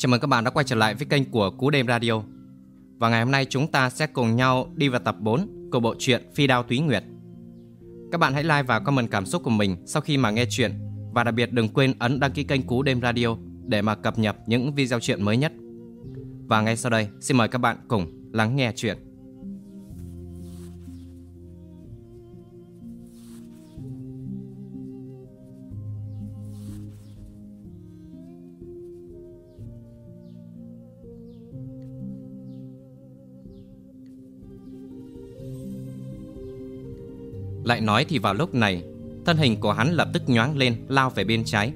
Chào mừng các bạn đã quay trở lại với kênh của Cú Đêm Radio. Và ngày hôm nay chúng ta sẽ cùng nhau đi vào tập 4 của bộ truyện Phi Đao Túy Nguyệt. Các bạn hãy like và comment cảm xúc của mình sau khi mà nghe chuyện và đặc biệt đừng quên ấn đăng ký kênh Cú Đêm Radio để mà cập nhật những video chuyện mới nhất. Và ngay sau đây, xin mời các bạn cùng lắng nghe chuyện. Lại nói thì vào lúc này, thân hình của hắn lập tức nhoáng lên lao về bên trái.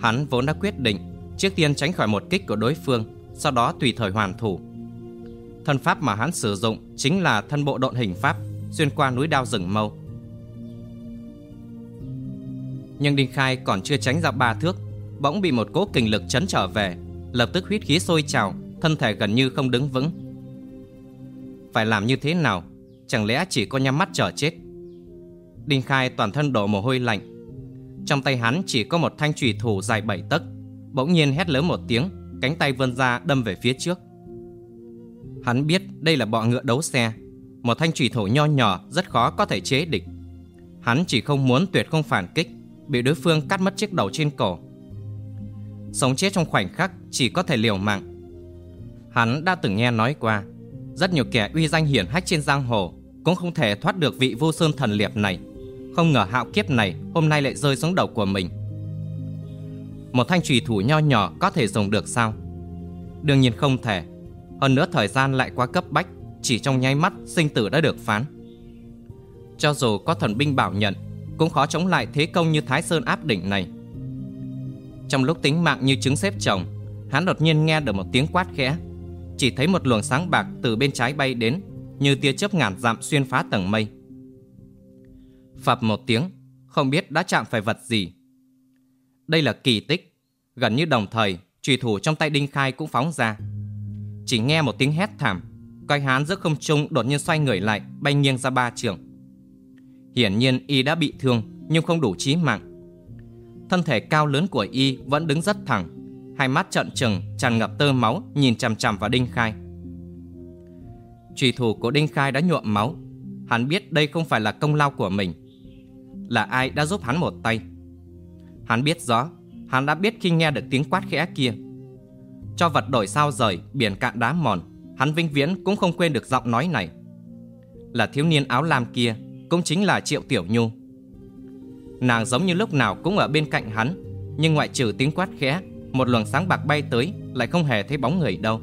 Hắn vốn đã quyết định trước tiên tránh khỏi một kích của đối phương, sau đó tùy thời hoàn thủ. Thân pháp mà hắn sử dụng chính là thân bộ độn hình pháp xuyên qua núi đao rừng mâu. Nhưng Đinh Khai còn chưa tránh ra ba thước, bỗng bị một cỗ kình lực chấn trở về, lập tức huyết khí sôi trào, thân thể gần như không đứng vững. Phải làm như thế nào? Chẳng lẽ chỉ có nhắm mắt chờ chết? Đinh Khai toàn thân đổ mồ hôi lạnh. Trong tay hắn chỉ có một thanh chùy thủ dài bảy tấc, bỗng nhiên hét lớn một tiếng, cánh tay vươn ra đâm về phía trước. Hắn biết đây là bọ ngựa đấu xe, một thanh chùy thủ nho nhỏ rất khó có thể chế địch. Hắn chỉ không muốn tuyệt không phản kích, bị đối phương cắt mất chiếc đầu trên cổ. Sống chết trong khoảnh khắc chỉ có thể liều mạng. Hắn đã từng nghe nói qua, rất nhiều kẻ uy danh hiển hách trên giang hồ cũng không thể thoát được vị vô sơn thần liệp này. Không ngờ hạo kiếp này hôm nay lại rơi xuống đầu của mình. Một thanh trùy thủ nho nhỏ có thể dùng được sao? Đương nhiên không thể. Hơn nữa thời gian lại quá cấp bách, Chỉ trong nháy mắt sinh tử đã được phán. Cho dù có thần binh bảo nhận, Cũng khó chống lại thế công như Thái Sơn áp đỉnh này. Trong lúc tính mạng như trứng xếp chồng, Hắn đột nhiên nghe được một tiếng quát khẽ. Chỉ thấy một luồng sáng bạc từ bên trái bay đến, Như tia chớp ngàn dặm xuyên phá tầng mây. Phập một tiếng, không biết đã chạm phải vật gì. Đây là kỳ tích, gần như đồng thời, trùy thủ trong tay Đinh Khai cũng phóng ra. Chỉ nghe một tiếng hét thảm, coi hán giữa không trung đột nhiên xoay người lại, bay nghiêng ra ba trường. Hiển nhiên y đã bị thương, nhưng không đủ chí mạng. Thân thể cao lớn của y vẫn đứng rất thẳng, hai mắt trợn trừng, tràn ngập tơ máu, nhìn chằm chằm vào Đinh Khai. Trùy thủ của Đinh Khai đã nhuộm máu, hắn biết đây không phải là công lao của mình là ai đã giúp hắn một tay. Hắn biết rõ, hắn đã biết khi nghe được tiếng quát khẽ kia. Cho vật đổi sao rời, biển cạn đá mòn, hắn vinh viễn cũng không quên được giọng nói này. Là thiếu niên áo lam kia, cũng chính là Triệu Tiểu Nhu. Nàng giống như lúc nào cũng ở bên cạnh hắn, nhưng ngoại trừ tiếng quát khẽ, một luồng sáng bạc bay tới lại không hề thấy bóng người đâu.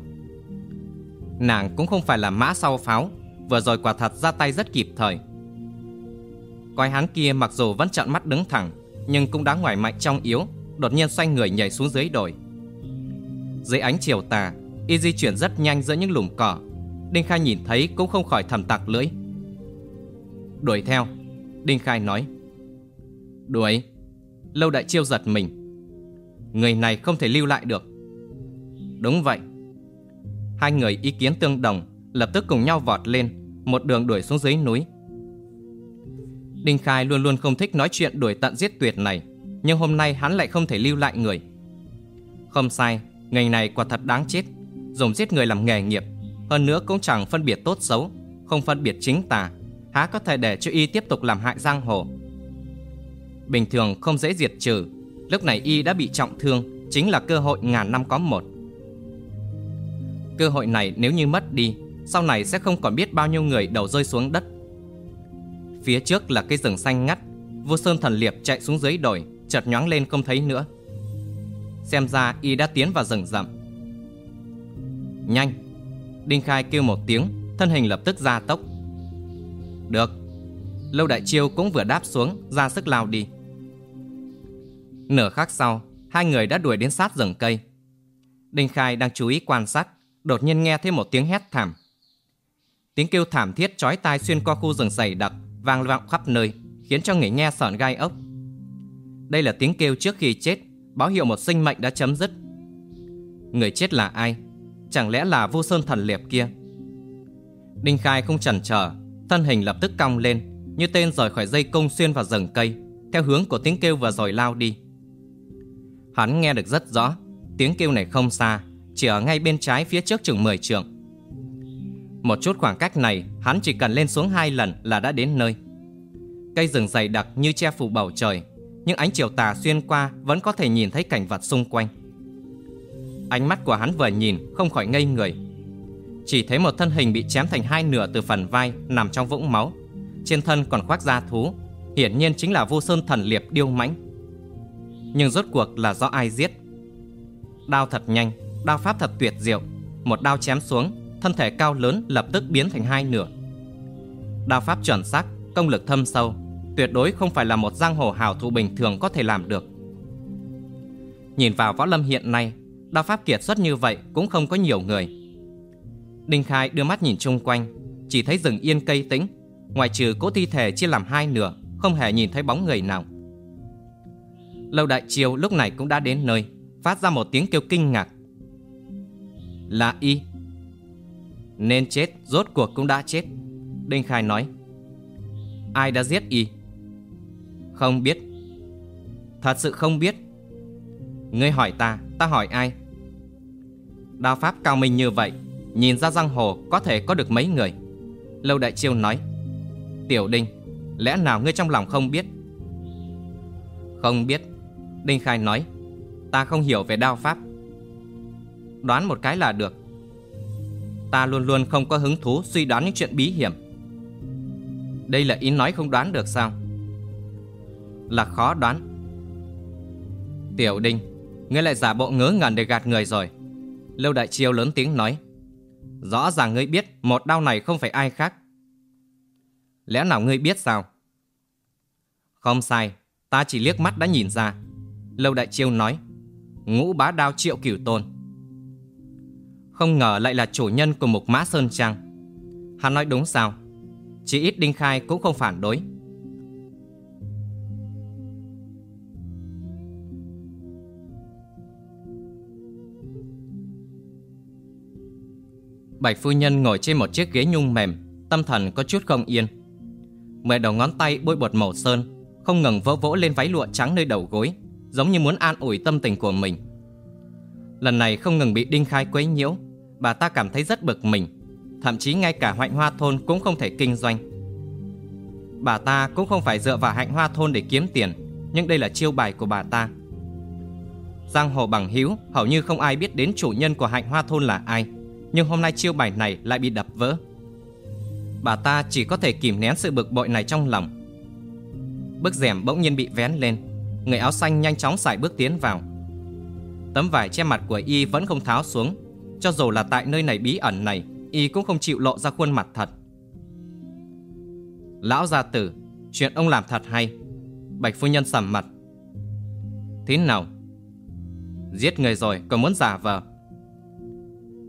Nàng cũng không phải là mã sau pháo, vừa rồi quả thật ra tay rất kịp thời. Coi hắn kia mặc dù vẫn trợn mắt đứng thẳng, Nhưng cũng đã ngoài mạnh trong yếu, Đột nhiên xoay người nhảy xuống dưới đồi. Dưới ánh chiều tà, Y di chuyển rất nhanh giữa những lùm cỏ. Đinh Khai nhìn thấy cũng không khỏi thầm tặc lưỡi. Đuổi theo, Đinh Khai nói. Đuổi, Lâu đại chiêu giật mình. Người này không thể lưu lại được. Đúng vậy. Hai người ý kiến tương đồng, Lập tức cùng nhau vọt lên, Một đường đuổi xuống dưới núi. Đinh Khai luôn luôn không thích nói chuyện đuổi tận giết tuyệt này, nhưng hôm nay hắn lại không thể lưu lại người. Không sai, ngành này quả thật đáng chết, dùng giết người làm nghề nghiệp, hơn nữa cũng chẳng phân biệt tốt xấu, không phân biệt chính tà, há có thể để cho y tiếp tục làm hại giang hồ. Bình thường không dễ diệt trừ, lúc này y đã bị trọng thương, chính là cơ hội ngàn năm có một. Cơ hội này nếu như mất đi, sau này sẽ không còn biết bao nhiêu người đầu rơi xuống đất Phía trước là cây rừng xanh ngắt. Vô Sơn thần liệp chạy xuống dưới đồi, Chợt nhoáng lên không thấy nữa. Xem ra y đã tiến vào rừng rậm. Nhanh! Đinh Khai kêu một tiếng, Thân hình lập tức ra tốc. Được. Lâu Đại Chiêu cũng vừa đáp xuống, Ra sức lao đi. Nửa khắc sau, Hai người đã đuổi đến sát rừng cây. Đinh Khai đang chú ý quan sát, Đột nhiên nghe thấy một tiếng hét thảm. Tiếng kêu thảm thiết chói tai xuyên qua khu rừng dày đặc vang vọng khắp nơi, khiến cho người nghe sởn gai ốc. Đây là tiếng kêu trước khi chết, báo hiệu một sinh mệnh đã chấm dứt. Người chết là ai? Chẳng lẽ là Vu sơn thần liệp kia? Đinh Khai không chần chờ, thân hình lập tức cong lên, như tên rời khỏi dây cung xuyên vào rừng cây, theo hướng của tiếng kêu vừa rồi lao đi. Hắn nghe được rất rõ, Tiếng kêu này không xa Chỉ ở ngay bên trái phía trước chừng 10 trượng một chút khoảng cách này, Hắn chỉ cần lên xuống hai lần là đã đến nơi. Cây rừng dày đặc như che phủ bầu trời, Nhưng ánh chiều tà xuyên qua Vẫn có thể nhìn thấy cảnh vật xung quanh. Ánh mắt của hắn vừa nhìn, Không khỏi ngây người. Chỉ thấy một thân hình bị chém thành hai nửa Từ phần vai, nằm trong vũng máu. Trên thân còn khoác da thú, Hiển nhiên chính là vô sơn thần liệp điêu mãnh. Nhưng rốt cuộc là do ai giết? Đao thật nhanh, Đao pháp thật tuyệt diệu, Một đao chém xuống Thân thể cao lớn lập tức biến thành hai nửa. Đao pháp chuẩn xác, Công lực thâm sâu, Tuyệt đối không phải là một giang hồ hào thủ bình thường có thể làm được. Nhìn vào võ lâm hiện nay, Đao pháp kiệt xuất như vậy cũng không có nhiều người. Đinh Khai đưa mắt nhìn chung quanh, Chỉ thấy rừng yên cây tĩnh Ngoài trừ cỗ thi thể chia làm hai nửa, Không hề nhìn thấy bóng người nào. Lâu đại triều lúc này cũng đã đến nơi, Phát ra một tiếng kêu kinh ngạc. Là y nên chết Rốt cuộc cũng đã chết. Đinh Khai nói Ai đã giết y? Không biết. Thật sự không biết. Ngươi hỏi ta, ta hỏi ai? Đao pháp cao minh như vậy Nhìn ra giang hồ có thể có được mấy người? Lâu Đại Chiêu nói Tiểu Đinh Lẽ nào ngươi trong lòng không biết? Không biết. Đinh Khai nói Ta không hiểu về đao pháp. Đoán một cái là được. Ta luôn luôn không có hứng thú suy đoán những chuyện bí hiểm. Đây là ý nói không đoán được sao? Là khó đoán. Tiểu Đinh Ngươi lại giả bộ ngớ ngẩn để gạt người rồi. Lâu Đại Chiêu lớn tiếng nói, Rõ ràng ngươi biết một đau này không phải ai khác. Lẽ nào ngươi biết sao? Không sai, Ta chỉ liếc mắt đã nhìn ra. Lâu Đại Chiêu nói, Ngũ bá đao triệu cửu tôn. Không ngờ lại là chủ nhân của mục mã Sơn Trang. Hắn nói đúng sao? Chỉ ít Đinh Khai cũng không phản đối. Bạch phu nhân ngồi trên một chiếc ghế nhung mềm, Tâm thần có chút không yên. Mười đầu ngón tay bôi bột màu sơn, Không ngừng vỗ vỗ lên váy lụa trắng nơi đầu gối, Giống như muốn an ủi tâm tình của mình. Lần này không ngừng bị Đinh Khai quấy nhiễu Bà ta cảm thấy rất bực mình Thậm chí ngay cả hạnh hoa thôn cũng không thể kinh doanh Bà ta cũng không phải dựa vào hạnh hoa thôn để kiếm tiền Nhưng đây là chiêu bài của bà ta Giang hồ bằng hữu hầu như không ai biết đến chủ nhân của hạnh hoa thôn là ai nhưng hôm nay chiêu bài này lại bị đập vỡ. Bà ta chỉ có thể kìm nén sự bực bội này trong lòng. Bức rèm bỗng nhiên bị vén lên, người áo xanh nhanh chóng xài bước tiến vào. Tấm vải che mặt của y vẫn không tháo xuống, cho dù là tại nơi này bí ẩn này, y cũng không chịu lộ ra khuôn mặt thật. Lão gia tử, chuyện ông làm thật hay. Bạch phu nhân sầm mặt. Thế nào? Giết người rồi còn muốn giả vờ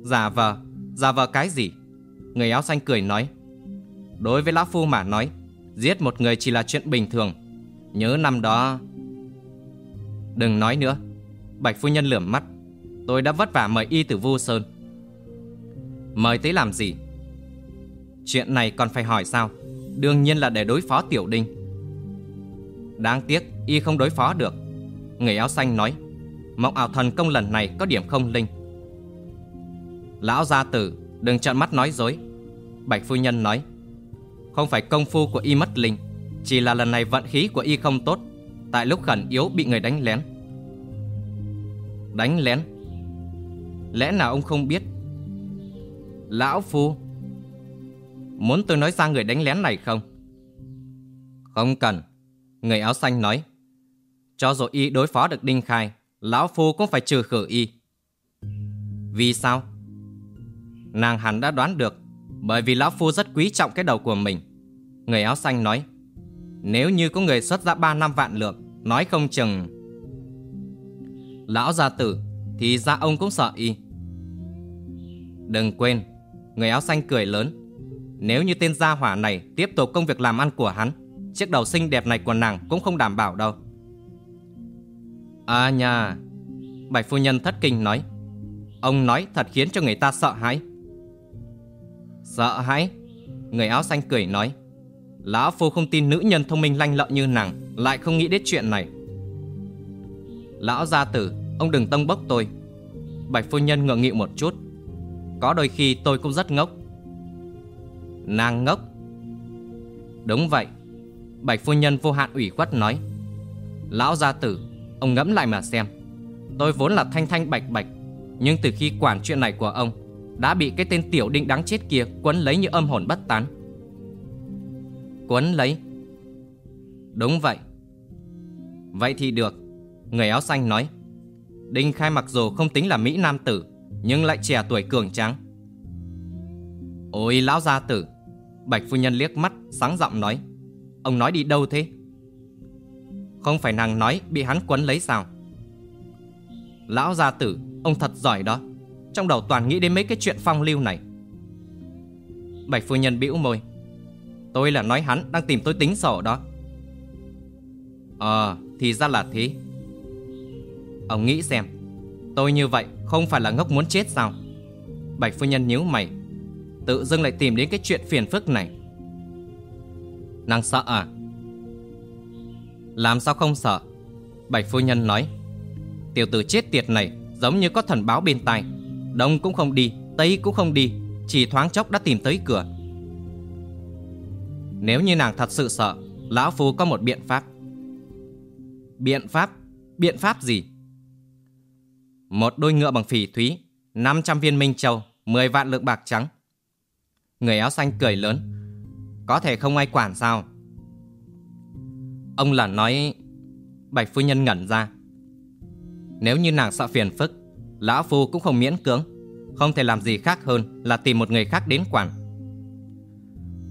Giả vờ, giả vờ cái gì? Người áo xanh cười nói. Đối với Lão Phu mà nói, giết một người chỉ là chuyện bình thường. Nhớ năm đó... Đừng nói nữa. Bạch Phu Nhân lườm mắt. Tôi đã vất vả mời y từ Vu Sơn. Mời tới làm gì? Chuyện này còn phải hỏi sao? Đương nhiên là để đối phó Tiểu Đinh. Đáng tiếc, y không đối phó được. Người áo xanh nói, mộng ảo thần công lần này có điểm không linh. Lão gia tử Đừng trợn mắt nói dối Bạch phu nhân nói Không phải công phu của y mất linh Chỉ là lần này vận khí của y không tốt Tại lúc khẩn yếu bị người đánh lén Đánh lén. Lẽ nào ông không biết? Lão phu, Muốn tôi nói ra người đánh lén này không? Không cần, Người áo xanh nói. Cho dù y đối phó được Đinh Khai, Lão phu cũng phải trừ khử y. Vì sao? Nàng hẳn đã đoán được, Bởi vì Lão Phu rất quý trọng cái đầu của mình. Người áo xanh nói, Nếu như có người xuất ra 3 năm vạn lượng, Nói không chừng Lão gia tử, Thì ra ông cũng sợ y. Đừng quên, Người áo xanh cười lớn. Nếu như tên gia hỏa này Tiếp tục công việc làm ăn của hắn, Chiếc đầu xinh đẹp này của nàng cũng không đảm bảo đâu. À nha Bạch phu nhân thất kinh nói. Ông nói thật khiến cho người ta sợ hãi. Sợ hãi? Người áo xanh cười nói. Lão Phu không tin nữ nhân thông minh lanh lợi như nàng, Lại không nghĩ đến chuyện này. Lão gia tử, Ông đừng tông bốc tôi. Bạch phu nhân ngượng nghịu một chút. Có đôi khi tôi cũng rất ngốc. Nàng ngốc? Đúng vậy. Bạch phu nhân vô hạn ủy khuất nói. Lão gia tử, Ông ngẫm lại mà xem. Tôi vốn là thanh thanh bạch bạch, Nhưng từ khi quản chuyện này của ông, Đã bị cái tên tiểu đinh đáng chết kia Quấn lấy như âm hồn bất tán. Quấn lấy? Đúng vậy. Vậy thì được. Người áo xanh nói, Đinh Khai mặc dù không tính là Mỹ Nam tử, Nhưng lại trẻ tuổi cường tráng. Ôi, lão gia tử! Bạch phu nhân liếc mắt, Sáng giọng nói, Ông nói đi đâu thế? Không phải nàng nói bị hắn quấn lấy sao? Lão gia tử, Ông thật giỏi đó. Trong đầu toàn nghĩ đến mấy cái chuyện phong lưu này. Bạch phu nhân bĩu môi, Tôi là nói hắn đang tìm tôi tính sổ đó. Ờ thì ra là thế. Ông nghĩ xem, Tôi như vậy không phải là ngốc muốn chết sao? Bạch phu nhân nhíu mày, Tự dưng lại tìm đến cái chuyện phiền phức này. Nàng sợ à? Làm sao không sợ? Bạch phu nhân nói, Tiểu tử chết tiệt này Giống như có thần báo bên tai, Đông cũng không đi, Tây cũng không đi, Chỉ thoáng chốc đã tìm tới cửa. Nếu như nàng thật sự sợ, Lão Phu có một biện pháp. Biện pháp? Biện pháp gì? Một đôi ngựa bằng phỉ thúy 500 viên minh châu 10 vạn lượng bạc trắng. Người áo xanh cười lớn. Có thể không ai quản sao? Ông là nói, Bạch phu nhân ngẩn ra. Nếu như nàng sợ phiền phức, Lão phu cũng không miễn cưỡng, Không thể làm gì khác hơn là tìm một người khác đến quản.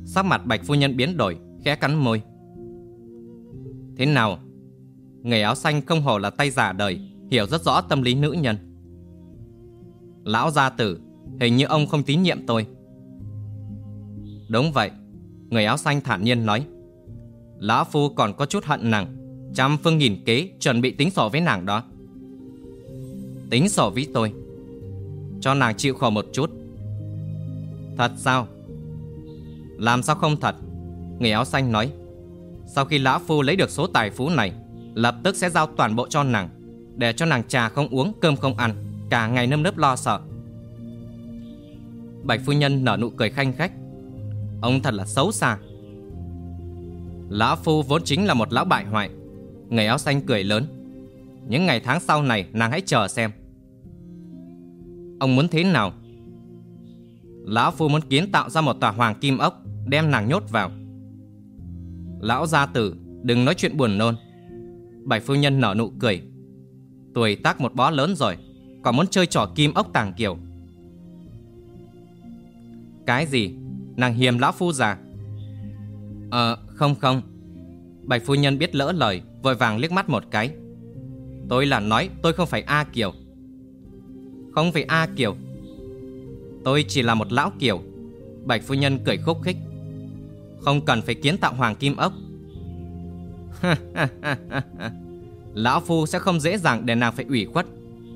Sắc mặt bạch phu nhân biến đổi, Khẽ cắn môi. Thế nào? Người áo xanh không hổ là tay giả đời. Hiểu rất rõ tâm lý nữ nhân. Lão gia tử, Hình như ông không tín nhiệm tôi. Đúng vậy, Người áo xanh thản nhiên nói. Lão Phu còn có chút hận nàng Trăm phương nghìn kế chuẩn bị tính sổ với nàng đó. Tính sổ với tôi, Cho nàng chịu khổ một chút. Thật sao? Làm sao không thật? Người áo xanh nói. Sau khi Lão Phu lấy được số tài phú này, Lập tức sẽ giao toàn bộ cho nàng. Để cho nàng trà không uống, cơm không ăn, Cả ngày nâm nớp lo sợ. Bạch phu nhân nở nụ cười khanh khách. Ông thật là xấu xa. Lão Phu vốn chính là một lão bại hoại. Người áo xanh cười lớn. Những ngày tháng sau này, nàng hãy chờ xem. Ông muốn thế nào? Lão Phu muốn kiến tạo ra một tòa hoàng kim ốc, Đem nàng nhốt vào. Lão gia tử, Đừng nói chuyện buồn nôn. Bạch phu nhân nở nụ cười. Tuổi tác một bó lớn rồi, Còn muốn chơi trò kim ốc tàng kiểu Cái gì? Nàng hiềm lão phu già. Ờ không không. Bạch phu nhân biết lỡ lời, Vội vàng liếc mắt một cái. Tôi là nói tôi không phải A Kiều. Không phải A Kiều. Tôi chỉ là một lão Kiều. Bạch phu nhân cười khúc khích. Không cần phải kiến tạo hoàng kim ốc. Lão Phu sẽ không dễ dàng để nàng phải ủy khuất.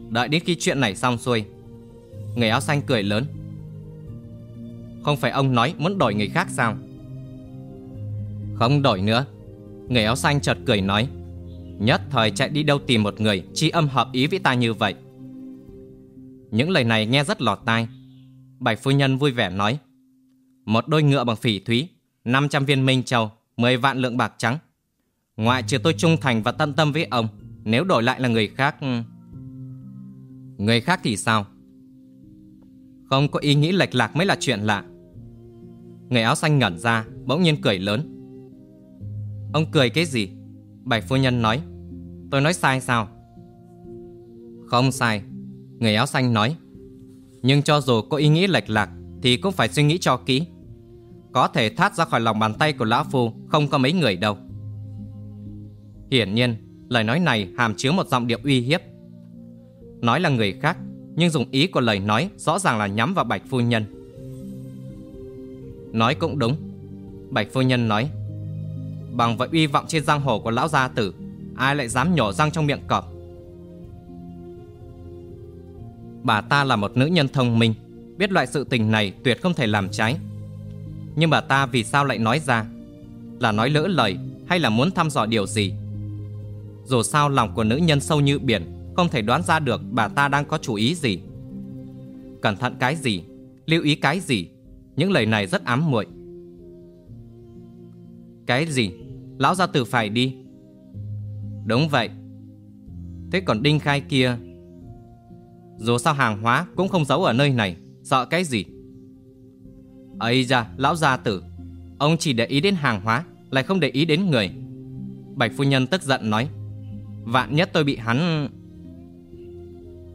Đợi đến khi chuyện này xong xuôi, Người áo xanh cười lớn. Không phải ông nói muốn đổi người khác sao? Không đổi nữa. Người áo xanh chợt cười nói, Nhất thời chạy đi đâu tìm một người Chi âm hợp ý với ta như vậy? Những lời này nghe rất lọt tai. Bạch phu nhân vui vẻ nói, Một đôi ngựa bằng phỉ thúy 500 viên minh châu 10 vạn lượng bạc trắng Ngoại trừ tôi trung thành và tận tâm với ông, Nếu đổi lại là người khác ừ. Người khác thì sao? Không có ý nghĩ lệch lạc mới là chuyện lạ. Người áo xanh ngẩn ra, Bỗng nhiên cười lớn. Ông cười cái gì? Bạch phu nhân nói. Tôi nói sai sao? Không sai, Người áo xanh nói. Nhưng cho dù có ý nghĩ lệch lạc, Thì cũng phải suy nghĩ cho kỹ. Có thể thoát ra khỏi lòng bàn tay của Lão Phu, Không có mấy người đâu. Hiển nhiên, lời nói này hàm chứa một giọng điệu uy hiếp. Nói là người khác, nhưng dùng ý của lời nói rõ ràng là nhắm vào Bạch Phu Nhân. Nói cũng đúng. Bạch Phu Nhân nói, bằng vậy uy vọng trên giang hồ của lão gia tử, ai lại dám nhổ răng trong miệng cọp. Bà ta là một nữ nhân thông minh, biết loại sự tình này tuyệt không thể làm trái. Nhưng bà ta vì sao lại nói ra? Là nói lỡ lời hay là muốn thăm dò điều gì? Dù sao lòng của nữ nhân sâu như biển, Không thể đoán ra được bà ta đang có chủ ý gì. Cẩn thận cái gì? Lưu ý cái gì? Những lời này rất ám muội. Cái gì? Lão gia tử phải đi. Đúng vậy. Thế còn Đinh Khai kia? Dù sao hàng hóa cũng không giấu ở nơi này, Sợ cái gì? Ấy ra lão gia tử, Ông chỉ để ý đến hàng hóa, Lại không để ý đến người. Bạch phu nhân tức giận nói Vạn nhất tôi bị hắn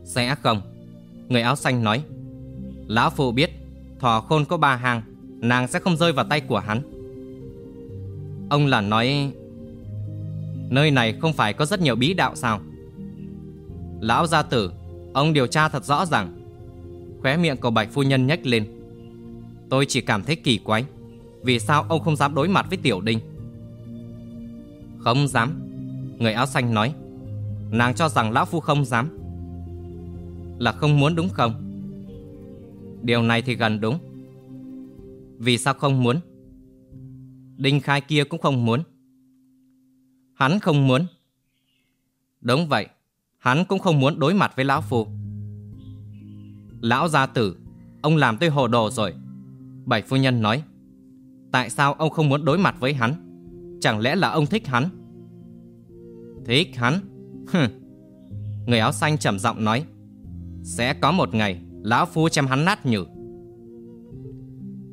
Sẽ không? Người áo xanh nói. Lão phụ biết Thỏ khôn có ba hàng Nàng sẽ không rơi vào tay của hắn. Ông là nói, Nơi này không phải có rất nhiều bí đạo sao? Lão gia tử, Ông điều tra thật rõ ràng. Khóe miệng của bạch phu nhân nhếch lên. Tôi chỉ cảm thấy kỳ quái, Vì sao ông không dám đối mặt với tiểu đinh? Không dám, Người áo xanh nói. Nàng cho rằng lão phu không dám. Là không muốn đúng không? Điều này thì gần đúng. Vì sao không muốn? Đinh khai kia cũng không muốn. Hắn không muốn. Đúng vậy, Hắn cũng không muốn đối mặt với lão phu. Lão gia tử, Ông làm tôi hồ đồ rồi. Bảy phu nhân nói, Tại sao ông không muốn đối mặt với hắn? Chẳng lẽ là ông thích hắn? Thích hắn? Hừm. Người áo xanh trầm giọng nói, Sẽ có một ngày Lão phu chém hắn nát nhử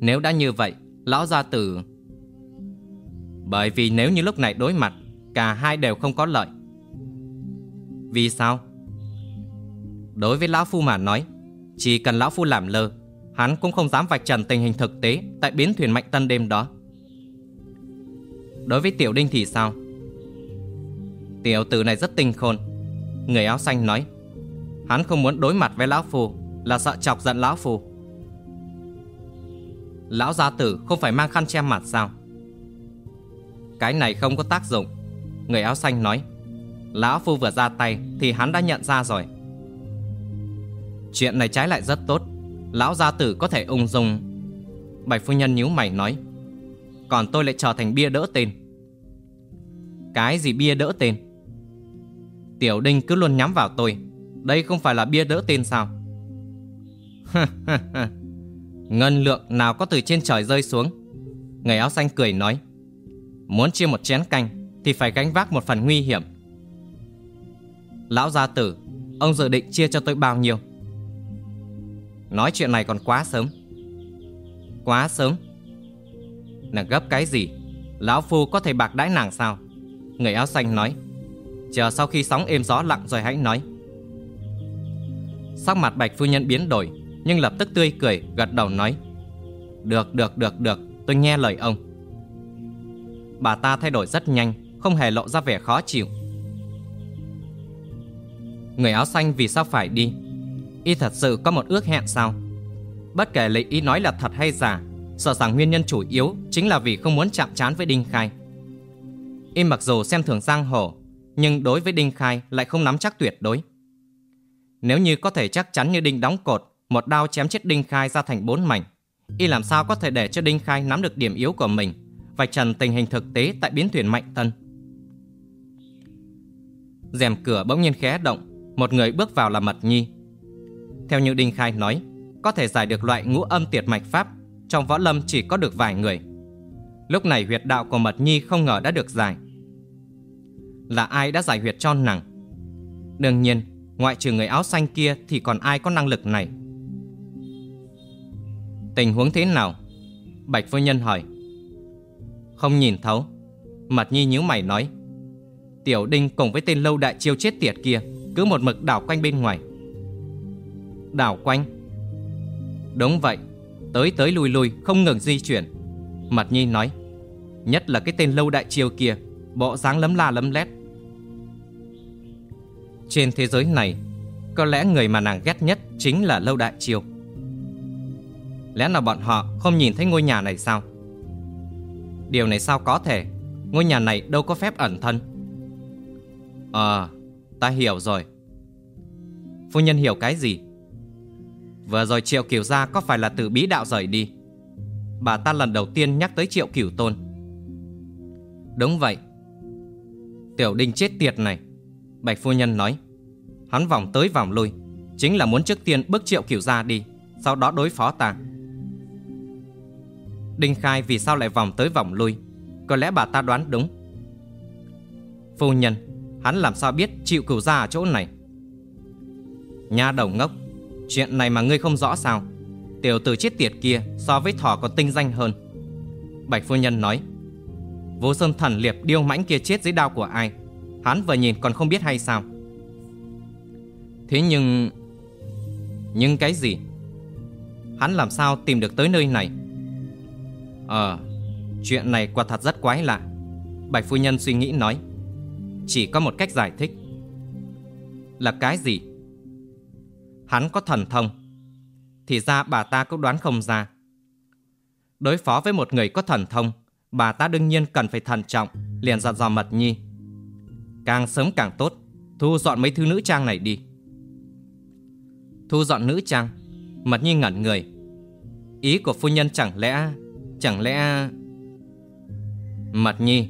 Nếu đã như vậy, Lão gia tử, Bởi vì nếu như lúc này đối mặt, Cả hai đều không có lợi. Vì sao? Đối với Lão Phu mà nói, Chỉ cần Lão Phu làm lơ, Hắn cũng không dám vạch trần tình hình thực tế Tại biến thuyền mạnh tân đêm đó. Đối với Tiểu Đinh thì sao? Tiểu tử này rất tinh khôn. Người áo xanh nói, Hắn không muốn đối mặt với Lão phù, Là sợ chọc giận Lão phù. Lão gia tử không phải mang khăn che mặt sao? Cái này không có tác dụng. Người áo xanh nói, Lão Phu vừa ra tay Thì hắn đã nhận ra rồi. Chuyện này trái lại rất tốt. Lão gia tử có thể ung dung. Bạch phu nhân nhíu mày nói, Còn tôi lại trở thành bia đỡ tên. Cái gì bia đỡ tên? Tiểu đinh cứ luôn nhắm vào tôi. Đây không phải là bia đỡ tên sao? Ngân lượng nào có từ trên trời rơi xuống? Người áo xanh cười nói, Muốn chia một chén canh Thì phải gánh vác một phần nguy hiểm. Lão gia tử, Ông dự định chia cho tôi bao nhiêu? Nói chuyện này còn quá sớm. Quá sớm? Nàng gấp cái gì? Lão Phu có thể bạc đãi nàng sao? Người áo xanh nói Chờ sau khi sóng êm gió lặng rồi hãy nói. Sắc mặt bạch phu nhân biến đổi, Nhưng lập tức tươi cười, gật đầu nói. Được được được được, Tôi nghe lời ông. Bà ta thay đổi rất nhanh, Không hề lộ ra vẻ khó chịu. Người áo xanh vì sao phải đi? Y thật sự có một ước hẹn sao? Bất kể lời ý nói là thật hay giả, Sợ rằng nguyên nhân chủ yếu Chính là vì không muốn chạm trán với Đinh Khai. Y mặc dù xem thường giang hồ nhưng đối với Đinh Khai Lại không nắm chắc tuyệt đối Nếu như có thể chắc chắn như Đinh đóng cột Một đao chém chết Đinh Khai ra thành bốn mảnh Y làm sao có thể để cho Đinh Khai nắm được điểm yếu của mình Vạch trần tình hình thực tế Tại biến thuyền Mạnh Tân rèm cửa bỗng nhiên khé động Một người bước vào là Mật Nhi theo như Đinh Khai nói, có thể giải được loại ngũ âm tiệt mạch pháp, trong võ lâm chỉ có được vài người. Lúc này huyệt đạo của Mật Nhi không ngờ đã được giải. Là ai đã giải huyệt cho nàng? Đương nhiên, ngoại trừ người áo xanh kia thì còn ai có năng lực này? Tình huống thế nào? Bạch Phu Nhân hỏi. Không nhìn thấu. Mật Nhi nhíu mày nói. Tiểu Đinh cùng với tên lâu đại chiêu chết tiệt kia cứ một mực đảo quanh bên ngoài đảo quanh Đúng vậy Tới tới lui lui không ngừng di chuyển Mặt Nhi nói Nhất là cái tên lâu đại chiêu kia Bộ dáng lấm la lấm lét trên thế giới này, Có lẽ người mà nàng ghét nhất Chính là lâu đại triều. Lẽ nào bọn họ không nhìn thấy ngôi nhà này sao? Điều này sao có thể? Ngôi nhà này đâu có phép ẩn thân. Ờ Ta hiểu rồi. Phu nhân hiểu cái gì? Vừa rồi Triệu Kiều Gia có phải là từ bí đạo rời đi? Bà ta lần đầu tiên nhắc tới Triệu Kiều Tôn. Đúng vậy. Tiểu Đinh chết tiệt này. Bạch Phu Nhân nói, Hắn vòng tới vòng lui, Chính là muốn trước tiên bước Triệu kiểu Gia đi, Sau đó đối phó ta. Đinh Khai vì sao lại vòng tới vòng lui? Có lẽ bà ta đoán đúng. Phu nhân, Hắn làm sao biết chịu cửu gia ở chỗ này? Nha đầu ngốc, Chuyện này mà ngươi không rõ sao? Tiểu tử chết tiệt kia so với thỏ còn tinh danh hơn. Bạch phu nhân nói, Vô sơn thần liệp điêu mãnh kia chết dưới đao của ai? Hắn vừa nhìn còn không biết hay sao. Thế nhưng Nhưng cái gì? Hắn làm sao tìm được tới nơi này? Ờ Chuyện này quả thật rất quái lạ. Bạch phu nhân suy nghĩ nói, Chỉ có một cách giải thích. Là cái gì? Hắn có thần thông, Thì ra bà ta cũng đoán không ra. Đối phó với một người có thần thông, Bà ta đương nhiên cần phải thận trọng, Liền dặn dò mật nhi. Càng sớm càng tốt. Thu dọn mấy thứ nữ trang này đi. Thu dọn nữ trang Mật nhi ngẩn người. Ý của phu nhân chẳng lẽ Chẳng lẽ Mật nhi,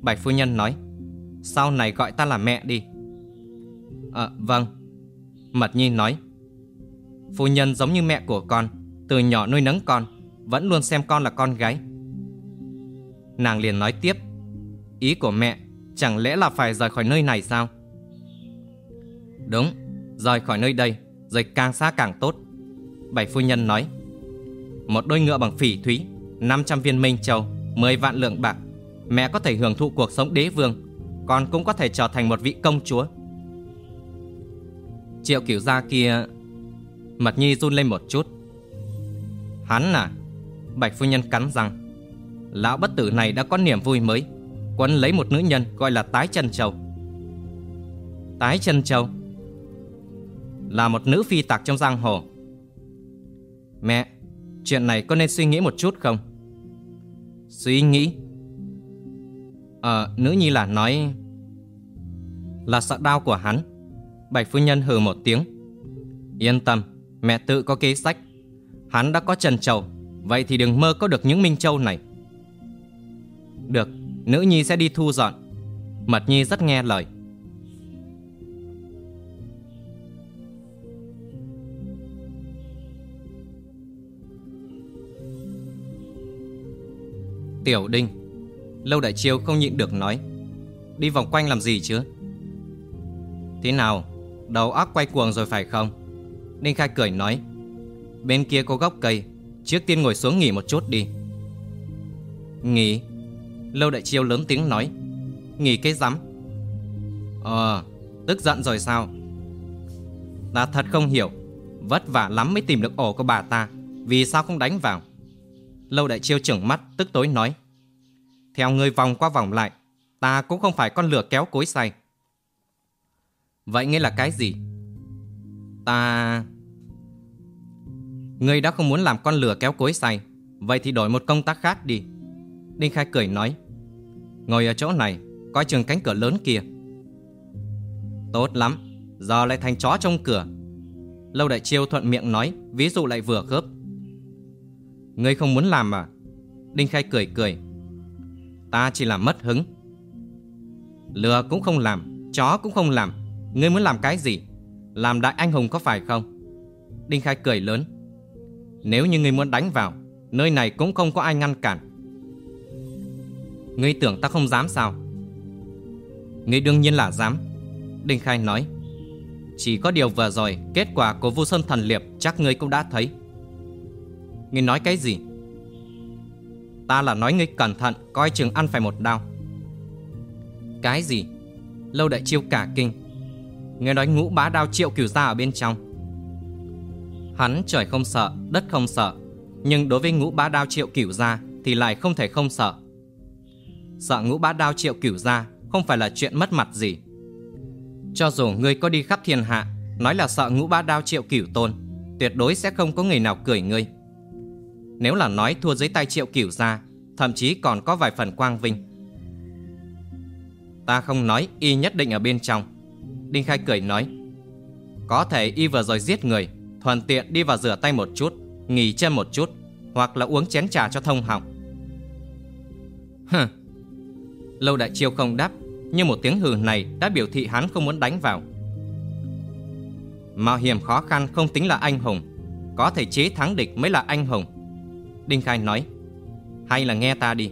Bạch phu nhân nói, Sau này gọi ta là mẹ đi. Ờ vâng. Mật nhi nói, Phu nhân giống như mẹ của con, Từ nhỏ nuôi nấng con, Vẫn luôn xem con là con gái. Nàng liền nói tiếp, Ý của mẹ Chẳng lẽ là phải rời khỏi nơi này sao? Đúng, Rời khỏi nơi đây rời càng xa càng tốt. Bảy phu nhân nói, Một đôi ngựa bằng phỉ thúy 500 viên minh châu 10 vạn lượng bạc. Mẹ có thể hưởng thụ cuộc sống đế vương Con cũng có thể trở thành một vị công chúa. Triệu kiểu gia kia Mật nhi run lên một chút. Hắn à? Bạch phu nhân cắn răng. Lão bất tử này đã có niềm vui mới. Quấn lấy một nữ nhân gọi là Tái chân Châu. Tái chân Châu Là một nữ phi tạc trong giang hồ. Mẹ, Chuyện này có nên suy nghĩ một chút không? Suy nghĩ? Ờ nữ nhi là nói Là sợ đau của hắn. Bạch phu nhân hừ một tiếng. Yên tâm, Mẹ tự có kế sách. Hắn đã có trần châu, Vậy thì đừng mơ có được những minh châu này. Được. Nữ nhi sẽ đi thu dọn. Mật nhi rất nghe lời. Tiểu Đinh, Lâu Đại Chiêu không nhịn được nói, Đi vòng quanh làm gì chứ? Thế nào, Đầu óc quay cuồng rồi phải không? Đinh Khai cười nói, Bên kia có gốc cây, Trước tiên ngồi xuống nghỉ một chút đi. Nghỉ? Lâu Đại Chiêu lớn tiếng nói. Nghỉ cái rắm. Ờ Tức giận rồi sao? Ta thật không hiểu. Vất vả lắm mới tìm được ổ của bà ta. Vì sao không đánh vào? Lâu Đại Chiêu trưởng mắt, tức tối nói. Theo người vòng qua vòng lại, Ta cũng không phải con lửa kéo cối say. Vậy nghĩa là cái gì? Ta... Ngươi đã không muốn làm con lửa kéo cối say. Vậy thì đổi một công tác khác đi. Đinh Khai cười nói, Ngồi ở chỗ này, Coi chừng cánh cửa lớn kia Tốt lắm, Giờ lại thành chó trong cửa. Lâu Đại Chiêu thuận miệng nói, Ví dụ lại vừa khớp. Ngươi không muốn làm à? Đinh Khai cười cười, Ta chỉ làm mất hứng. Lừa cũng không làm, Chó cũng không làm, Ngươi muốn làm cái gì? Làm đại anh hùng có phải không? Đinh Khai cười lớn, Nếu như ngươi muốn đánh vào, Nơi này cũng không có ai ngăn cản Ngươi tưởng ta không dám sao? Ngươi đương nhiên là dám. Đinh Khai nói, Chỉ có điều vừa rồi, Kết quả của Vu Sơn Thần Liệp Chắc ngươi cũng đã thấy. Ngươi nói cái gì? Ta là nói ngươi cẩn thận, Coi chừng ăn phải một đau. Cái gì? Lâu đại chiêu cả kinh. Nghe nói ngũ bá đao triệu cửu gia ở bên trong. Hắn trời không sợ, Đất không sợ. Nhưng đối với ngũ bá đao triệu cửu gia Thì lại không thể không sợ. Sợ ngũ bá đao triệu cửu gia Không phải là chuyện mất mặt gì. Cho dù ngươi có đi khắp thiên hạ, Nói là sợ ngũ bá đao triệu cửu tôn, Tuyệt đối sẽ không có người nào cười ngươi. Nếu là nói thua dưới tay triệu cửu gia Thậm chí còn có vài phần quang vinh. Ta không nói y nhất định ở bên trong. Đinh Khai cười nói, Có thể y vừa rồi giết người, Thuận tiện đi vào rửa tay một chút, Nghỉ chân một chút, Hoặc là uống chén trà cho thông họng. Hừ. Lâu đại chiêu không đáp, Nhưng một tiếng hừ này đã biểu thị hắn không muốn đánh vào. Mạo hiểm khó khăn không tính là anh hùng, Có thể chế thắng địch mới là anh hùng. Đinh Khai nói, Hay là nghe ta đi.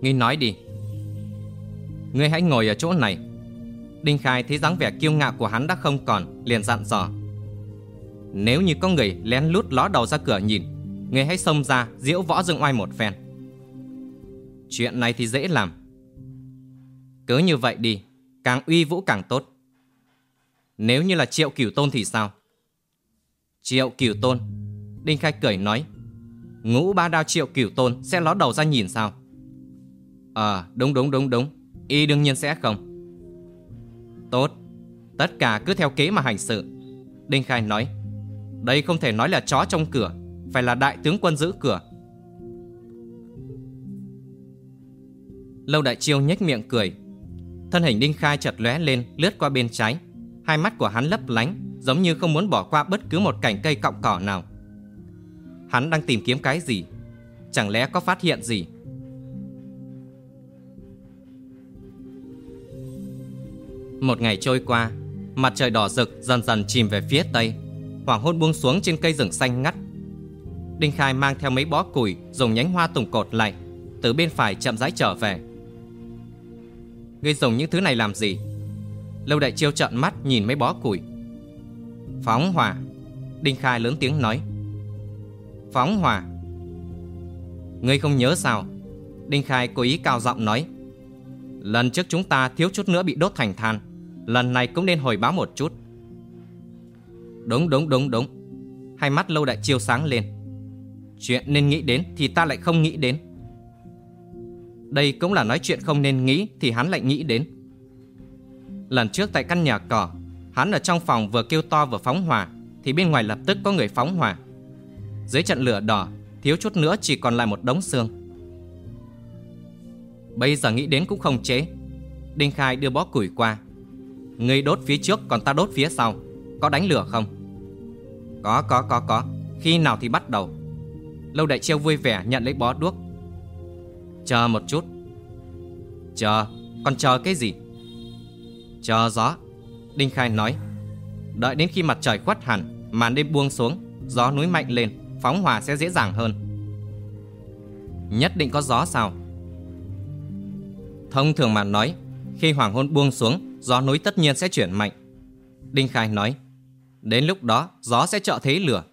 Ngươi nói đi. Ngươi hãy ngồi ở chỗ này. Đinh Khai thấy dáng vẻ kiêu ngạo của hắn đã không còn, Liền dặn dò. Nếu như có người lén lút ló đầu ra cửa nhìn, Ngươi hãy xông ra, diễu võ dương oai một phen. Chuyện này thì dễ làm. Cứ như vậy đi, Càng uy vũ càng tốt. Nếu như là triệu cửu tôn thì sao? Triệu cửu tôn, Đinh Khai cười nói, Ngũ ba đao triệu cửu tôn sẽ ló đầu ra nhìn sao? Ờ đúng đúng đúng đúng. Y đương nhiên sẽ không. Tốt, Tất cả cứ theo kế mà hành sự. Đinh Khai nói, Đây không thể nói là chó trong cửa, Phải là đại tướng quân giữ cửa. Lâu Đại Chiêu nhếch miệng cười. Thân hình Đinh Khai chợt lóe lên, Lướt qua bên trái. Hai mắt của hắn lấp lánh, Giống như không muốn bỏ qua bất cứ một cành cây cọng cỏ nào. Hắn đang tìm kiếm cái gì? Chẳng lẽ có phát hiện gì? Một ngày trôi qua, Mặt trời đỏ rực, dần dần chìm về phía tây. Hoàng hôn buông xuống trên cây rừng xanh ngắt. Đinh Khai mang theo mấy bó củi, Dùng nhánh hoa tùng cột lại, Từ bên phải chậm rãi trở về. Ngươi dùng những thứ này làm gì? Lâu đại chiêu trợn mắt nhìn mấy bó củi. Phóng hỏa. Đinh Khai lớn tiếng nói. Phóng hỏa. Ngươi không nhớ sao? Đinh Khai cố ý cao giọng nói. Lần trước chúng ta thiếu chút nữa bị đốt thành than. Lần này cũng nên hồi báo một chút. Đúng đúng đúng đúng. Hai mắt lâu đại chiêu sáng lên. Chuyện nên nghĩ đến thì ta lại không nghĩ đến. Đây cũng là nói chuyện không nên nghĩ Thì hắn lại nghĩ đến. Lần trước tại căn nhà cỏ, Hắn ở trong phòng vừa kêu to vừa phóng hỏa, Thì bên ngoài lập tức có người phóng hỏa. Dưới trận lửa đỏ, Thiếu chút nữa chỉ còn lại một đống xương. Bây giờ nghĩ đến cũng không chế. Đinh Khai đưa bó củi qua. Ngươi đốt phía trước còn ta đốt phía sau. Có đánh lửa không? Có có có có. Khi nào thì bắt đầu? Lâu đại chiêu vui vẻ nhận lấy bó đuốc. Chờ một chút. Chờ Còn chờ cái gì? Chờ gió, Đinh Khai nói. Đợi đến khi mặt trời khuất hẳn, Màn đêm buông xuống, Gió núi mạnh lên, Phóng hỏa sẽ dễ dàng hơn. Nhất định có gió sao? Thông thường mà nói, Khi hoàng hôn buông xuống, Gió núi tất nhiên sẽ chuyển mạnh. Đinh Khai nói, Đến lúc đó, gió sẽ trợ thế lửa.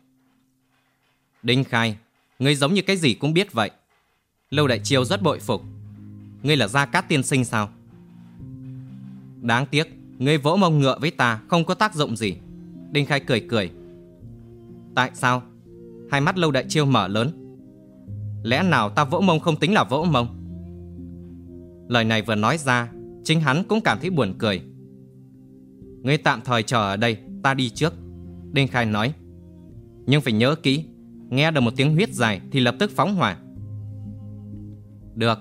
Đinh Khai, Ngươi giống như cái gì cũng biết vậy. Lâu Đại Chiêu rất bội phục. Ngươi là Gia Cát tiên sinh sao? Đáng tiếc, Ngươi vỗ mông ngựa với ta không có tác dụng gì. Đinh Khai cười cười. Tại sao? Hai mắt Lâu Đại Chiêu mở lớn. Lẽ nào ta vỗ mông không tính là vỗ mông? Lời này vừa nói ra, Chính hắn cũng cảm thấy buồn cười. Ngươi tạm thời chờ ở đây, Ta đi trước. Đinh Khai nói. Nhưng phải nhớ kỹ, Nghe được một tiếng huyết dài thì lập tức phóng hỏa. Được.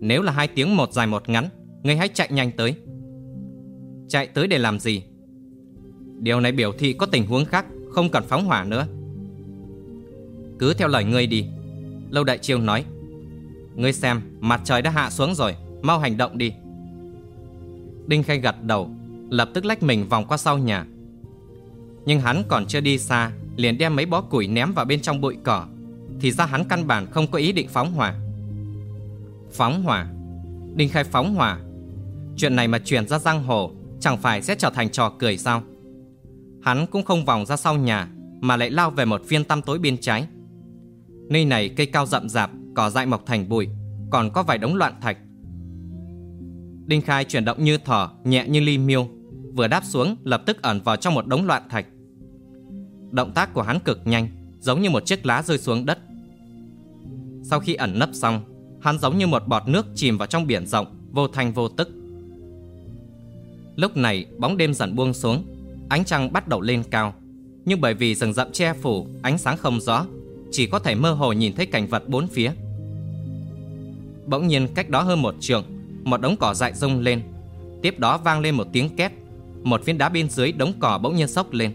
Nếu là hai tiếng một dài một ngắn, Ngươi hãy chạy nhanh tới. Chạy tới để làm gì? Điều này biểu thị có tình huống khác, Không cần phóng hỏa nữa. Cứ theo lời ngươi đi. Lâu Đại Chiêu nói, Ngươi xem, mặt trời đã hạ xuống rồi, Mau hành động đi. Đinh Khai gật đầu, Lập tức lách mình vòng qua sau nhà. Nhưng hắn còn chưa đi xa, Liền đem mấy bó củi ném vào bên trong bụi cỏ, Thì ra hắn căn bản không có ý định phóng hỏa. Phóng hỏa. Đinh Khai phóng hỏa. Chuyện này mà truyền ra giang hồ, Chẳng phải sẽ trở thành trò cười sao? Hắn cũng không vòng ra sau nhà, Mà lại lao về một viên tăm tối bên trái. Nơi này cây cao rậm rạp, Cỏ dại mọc thành bụi, Còn có vài đống loạn thạch. Đinh Khai chuyển động như thỏ, Nhẹ như ly miêu, Vừa đáp xuống, lập tức ẩn vào trong một đống loạn thạch. Động tác của hắn cực nhanh, Giống như một chiếc lá rơi xuống đất. Sau khi ẩn nấp xong Hắn giống như một bọt nước chìm vào trong biển rộng, Vô thanh vô tức. Lúc này, bóng đêm dần buông xuống, Ánh trăng bắt đầu lên cao. Nhưng bởi vì rừng rậm che phủ, Ánh sáng không rõ, Chỉ có thể mơ hồ nhìn thấy cảnh vật bốn phía. Bỗng nhiên, cách đó hơn một trường Một đống cỏ dại rung lên. Tiếp đó vang lên một tiếng két, Một viên đá bên dưới đống cỏ bỗng nhiên sốc lên.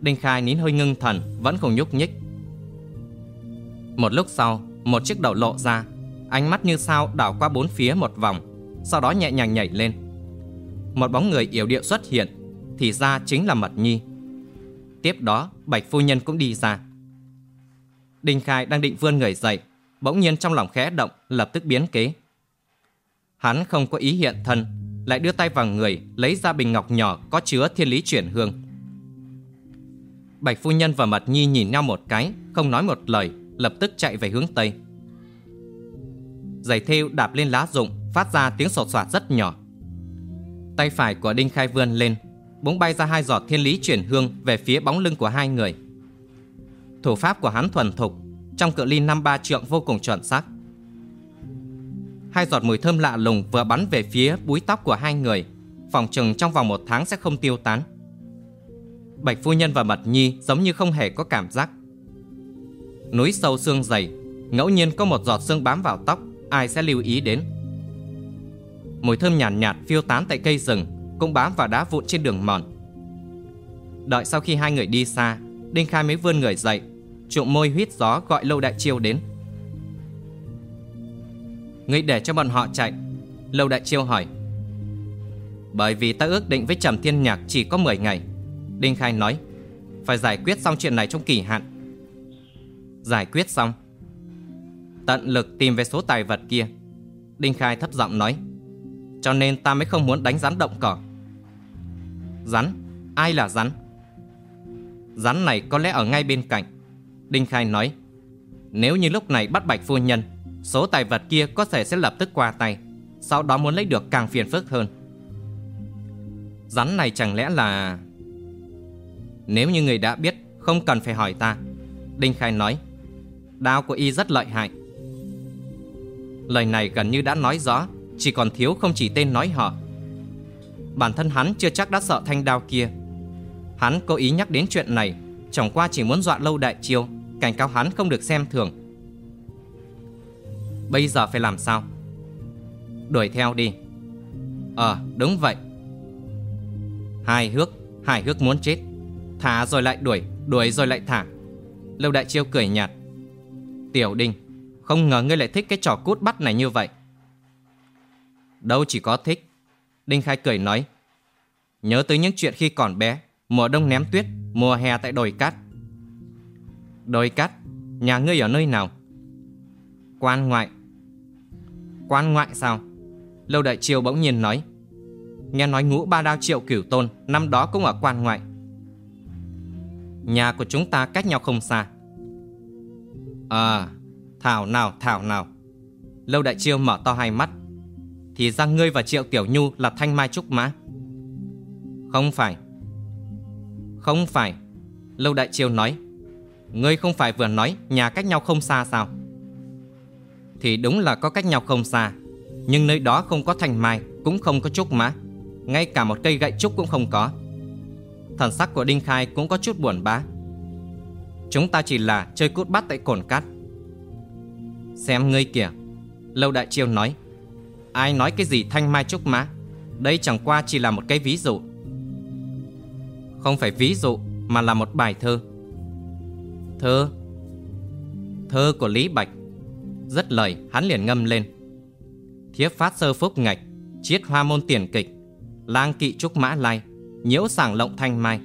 Đinh Khai nín hơi ngưng thần, Vẫn không nhúc nhích. Một lúc sau một chiếc đầu lộ ra. Ánh mắt như sao đảo qua bốn phía một vòng, Sau đó nhẹ nhàng nhảy lên. Một bóng người yếu điệu xuất hiện, Thì ra chính là Mật Nhi. Tiếp đó, Bạch Phu Nhân cũng đi ra. Đinh Khai đang định vươn người dậy, Bỗng nhiên trong lòng khẽ động, Lập tức biến kế. Hắn không có ý hiện thân, Lại đưa tay vào người, Lấy ra bình ngọc nhỏ có chứa thiên lý chuyển hương. Bạch Phu Nhân và Mật Nhi nhìn nhau một cái, Không nói một lời. Lập tức chạy về hướng Tây. Giày thêu đạp lên lá rụng, Phát ra tiếng sột soạt rất nhỏ. Tay phải của Đinh Khai vươn lên, Bỗng bay ra hai giọt thiên lý chuyển hương Về phía bóng lưng của hai người. Thủ pháp của hắn thuần thục, Trong cự ly năm ba trượng vô cùng chuẩn xác. Hai giọt mùi thơm lạ lùng vừa bắn về phía búi tóc của hai người, Phòng chừng trong vòng một tháng sẽ không tiêu tán. Bạch Phu Nhân và Mật Nhi giống như không hề có cảm giác. Núi sâu xương dày. Ngẫu nhiên có một giọt xương bám vào tóc Ai sẽ lưu ý đến? Mùi thơm nhàn nhạt, nhạt phiêu tán tại cây rừng Cũng bám vào đá vụn trên đường mòn. Đợi sau khi hai người đi xa Đinh Khai mới vươn người dậy Trụng môi huýt gió gọi Lâu Đại Chiêu đến. Ngươi để cho bọn họ chạy. Lâu Đại Chiêu hỏi. Bởi vì ta ước định với Trầm Thiên Nhạc chỉ có 10 ngày. Đinh Khai nói. Phải giải quyết xong chuyện này trong kỳ hạn Giải quyết xong. Tận lực tìm về số tài vật kia, Đinh Khai thấp giọng nói. Cho nên ta mới không muốn đánh rắn động cỏ. Rắn? Ai là rắn? Rắn này có lẽ ở ngay bên cạnh, Đinh Khai nói. Nếu như lúc này bắt bạch phu nhân, Số tài vật kia có thể sẽ lập tức qua tay, Sau đó muốn lấy được càng phiền phức hơn. Rắn này chẳng lẽ là Nếu như người đã biết, Không cần phải hỏi ta, Đinh Khai nói. Đao của y rất lợi hại. Lời này gần như đã nói rõ, Chỉ còn thiếu không chỉ tên nói họ. Bản thân hắn chưa chắc đã sợ thanh đao kia. Hắn cố ý nhắc đến chuyện này, Chẳng qua chỉ muốn dọa lâu đại chiêu, Cảnh cáo hắn không được xem thường. Bây giờ phải làm sao? Đuổi theo đi. Ờ đúng vậy. Hai hước Hai hước muốn chết. Thả rồi lại đuổi Đuổi rồi lại thả. Lâu đại chiêu cười nhạt. Tiểu đinh Không ngờ ngươi lại thích cái trò cút bắt này như vậy. Đâu chỉ có thích. Đinh khai cười nói. Nhớ tới những chuyện khi còn bé, Mùa đông ném tuyết, Mùa hè tại đồi cát. Đồi cát, Nhà ngươi ở nơi nào? Quan ngoại. Quan ngoại sao? Lâu đại triều bỗng nhiên nói. Nghe nói ngũ ba đao triệu cửu tôn, Năm đó cũng ở quan ngoại. Nhà của chúng ta cách nhau không xa. À Thảo nào thảo nào. Lâu đại chiêu mở to hai mắt. Thì ra ngươi và triệu tiểu nhu là thanh mai trúc mã. Không phải. Không phải. Lâu đại chiêu nói. Ngươi không phải vừa nói nhà cách nhau không xa sao? Thì đúng là có cách nhau không xa. Nhưng nơi đó không có thanh mai, Cũng không có trúc mã. Ngay cả một cây gậy trúc cũng không có. Thần sắc của Đinh Khai cũng có chút buồn bã. Chúng ta chỉ là chơi cút bắt tại cồn cát. Xem ngươi kìa. Lâu Đại Chiêu nói, Ai nói cái gì thanh mai trúc mã? Đây chẳng qua chỉ là một cái ví dụ. Không phải ví dụ, Mà là một bài thơ. Thơ? Thơ của Lý Bạch. Rất lời, hắn liền ngâm lên. Thiếp phát sơ phúc ngạch, Chiết hoa môn tiền kịch, Lang kỵ trúc mã lai, Nhiễu sảng lộng thanh mai.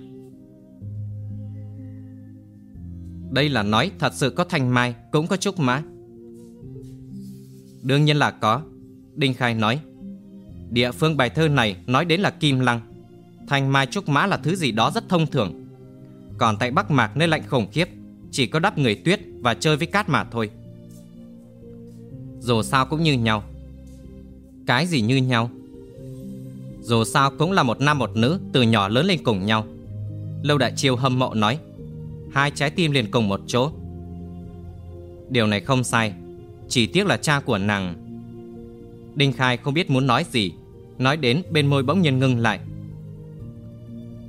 Đây là nói thật sự có thanh mai, Cũng có trúc mã. Đương nhiên là có, Đinh Khai nói. Địa phương bài thơ này nói đến là kim lăng. Thanh mai trúc mã là thứ gì đó rất thông thường. Còn tại Bắc Mạc nơi lạnh khủng khiếp, Chỉ có đắp người tuyết và chơi với cát mà thôi. Dù sao cũng như nhau. Cái gì như nhau? Dù sao cũng là một nam một nữ Từ nhỏ lớn lên cùng nhau. Lâu Đại Chiêu hâm mộ nói. Hai trái tim liền cùng một chỗ. Điều này không sai, Chỉ tiếc là cha của nàng. Đinh Khai không biết muốn nói gì, Nói đến bên môi bỗng nhiên ngưng lại.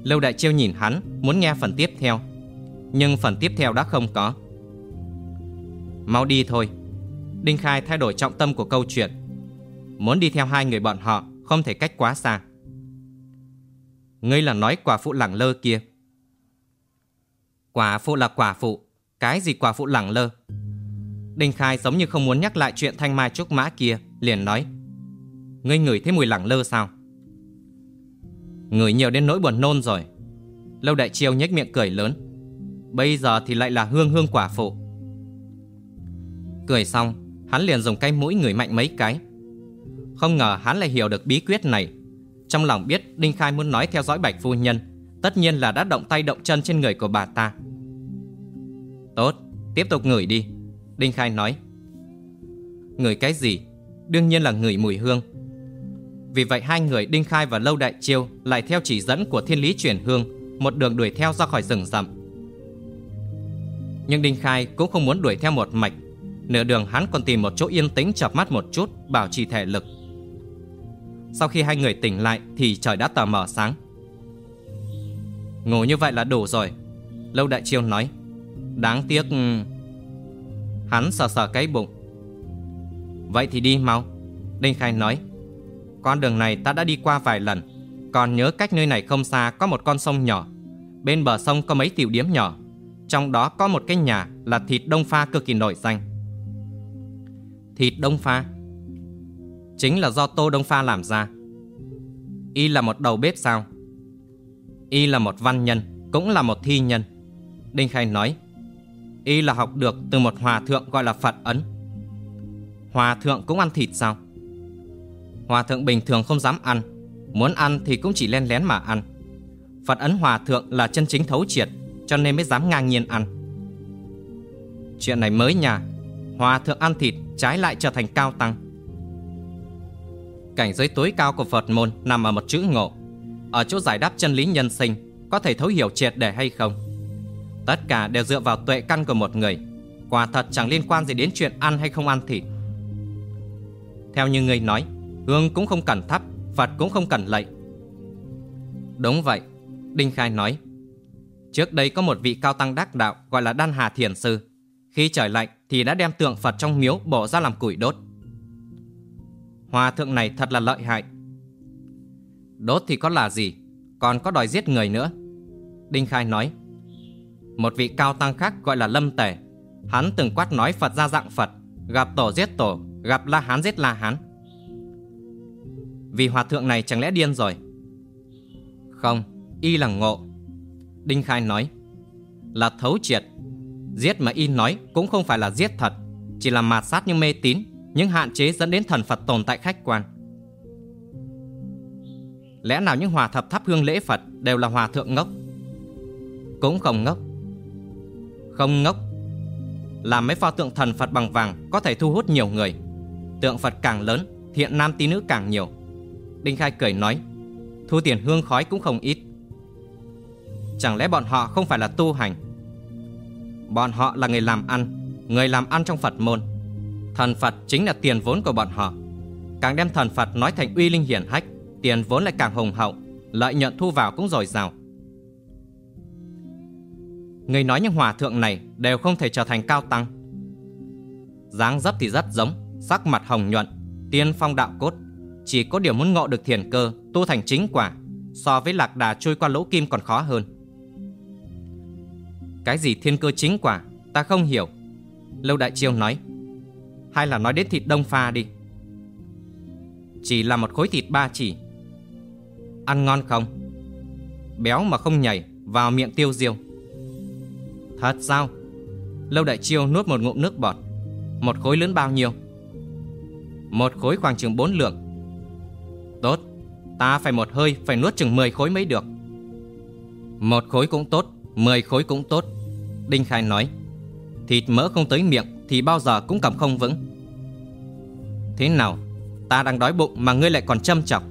Lâu Đại Chiêu nhìn hắn, Muốn nghe phần tiếp theo, Nhưng phần tiếp theo đã không có. Mau đi thôi. Đinh Khai thay đổi trọng tâm của câu chuyện. Muốn đi theo hai người bọn họ, Không thể cách quá xa. Ngươi là nói quả phụ lẳng lơ kia. Quả phụ là quả phụ Cái gì quả phụ lẳng lơ Đinh Khai giống như không muốn nhắc lại chuyện thanh mai trúc mã kia Liền nói Ngươi ngửi thấy mùi lẳng lơ sao Ngửi nhiều đến nỗi buồn nôn rồi Lâu Đại Chiêu nhếch miệng cười lớn. Bây giờ thì lại là hương hương quả phụ. Cười xong, hắn liền dùng cái mũi ngửi mạnh mấy cái. Không ngờ hắn lại hiểu được bí quyết này. Trong lòng biết Đinh Khai muốn nói theo dõi Bạch Phu Nhân, tất nhiên là đã động tay động chân trên người của bà ta. Tốt, tiếp tục ngửi đi. Đinh Khai nói. Ngửi cái gì? Đương nhiên là ngửi mùi hương. Vì vậy hai người Đinh Khai và Lâu Đại Chiêu lại theo chỉ dẫn của thiên lý chuyển hương, một đường đuổi theo ra khỏi rừng rậm. Nhưng Đinh Khai cũng không muốn đuổi theo một mạch. Nửa đường hắn còn tìm một chỗ yên tĩnh chập mắt một chút, bảo trì thể lực. Sau khi hai người tỉnh lại thì trời đã tờ mờ sáng. Ngủ như vậy là đủ rồi. Lâu Đại Chiêu nói. Đáng tiếc... Hắn sờ sờ cái bụng. Vậy thì đi mau. Đinh Khai nói. Con đường này ta đã đi qua vài lần. Còn nhớ cách nơi này không xa có một con sông nhỏ. Bên bờ sông có mấy tiểu điếm nhỏ. Trong đó có một cái nhà là thịt đông pha cực kỳ nổi danh. Thịt đông pha? Chính là do tô đông pha làm ra. Y là một đầu bếp sao? Y là một văn nhân, Cũng là một thi nhân. Đinh Khai nói. Y là học được từ một hòa thượng gọi là Phật Ấn. Hòa thượng cũng ăn thịt sao? Hòa thượng bình thường không dám ăn, Muốn ăn thì cũng chỉ len lén mà ăn. Phật ấn hòa thượng là chân chính thấu triệt, Cho nên mới dám ngang nhiên ăn. Chuyện này mới nhà, Hòa thượng ăn thịt trái lại trở thành cao tăng. Cảnh giới tối cao của Phật môn nằm ở một chữ ngộ, Ở chỗ giải đáp chân lý nhân sinh, Có thể thấu hiểu triệt để hay không? Tất cả đều dựa vào tuệ căn của một người. Quả thật chẳng liên quan gì đến chuyện ăn hay không ăn thịt Theo như người nói, Hương cũng không cần thắp, Phật cũng không cần lạy. Đúng vậy, Đinh Khai nói. Trước đây có một vị cao tăng đắc đạo Gọi là Đan Hà Thiền Sư. Khi trời lạnh thì đã đem tượng Phật trong miếu bỏ ra làm củi đốt. Hòa thượng này thật là lợi hại. Đốt thì có là gì? Còn có đòi giết người nữa? Đinh Khai nói. Một vị cao tăng khác gọi là Lâm tề, Hắn từng quát nói Phật ra dạng Phật Gặp tổ giết tổ Gặp La Hán giết La Hán. Vì hòa thượng này chẳng lẽ điên rồi? Không Y là ngộ. Đinh Khai nói Là thấu triệt. Giết mà Y nói cũng không phải là giết thật Chỉ là mạt sát những mê tín Những hạn chế dẫn đến thần Phật tồn tại khách quan. Lẽ nào những hòa thập thắp hương lễ Phật Đều là hòa thượng ngốc? Cũng không ngốc. Không ngốc. Làm mấy pho tượng thần Phật bằng vàng Có thể thu hút nhiều người. Tượng Phật càng lớn, Thiện nam tí nữ càng nhiều. Đinh Khai cười nói, Thu tiền hương khói cũng không ít. Chẳng lẽ bọn họ không phải là tu hành? Bọn họ là người làm ăn, Người làm ăn trong Phật môn. Thần Phật chính là tiền vốn của bọn họ. Càng đem thần Phật nói thành uy linh hiển hách, Tiền vốn lại càng hùng hậu, Lợi nhuận thu vào cũng dồi dào. Người nói những hòa thượng này Đều không thể trở thành cao tăng. Dáng dấp thì rất giống, Sắc mặt hồng nhuận, Tiên phong đạo cốt. Chỉ có điều muốn ngộ được thiền cơ, Tu thành chính quả, So với lạc đà trôi qua lỗ kim còn khó hơn. Cái gì thiên cơ chính quả, Ta không hiểu. Lâu Đại Chiêu nói, Hay là nói đến thịt đông pha đi. Chỉ là một khối thịt ba chỉ. Ăn ngon không? Béo mà không nhảy Vào miệng tiêu diêu. Thật sao? Lâu Đại Chiêu nuốt một ngụm nước bọt. Một khối lớn bao nhiêu? Một khối khoảng chừng bốn lượng. Tốt, Ta phải một hơi phải nuốt chừng 10 khối mới được. Một khối cũng tốt 10 khối cũng tốt. Đinh Khai nói, Thịt mỡ không tới miệng Thì bao giờ cũng cầm không vững. Thế nào, Ta đang đói bụng mà ngươi lại còn châm chọc?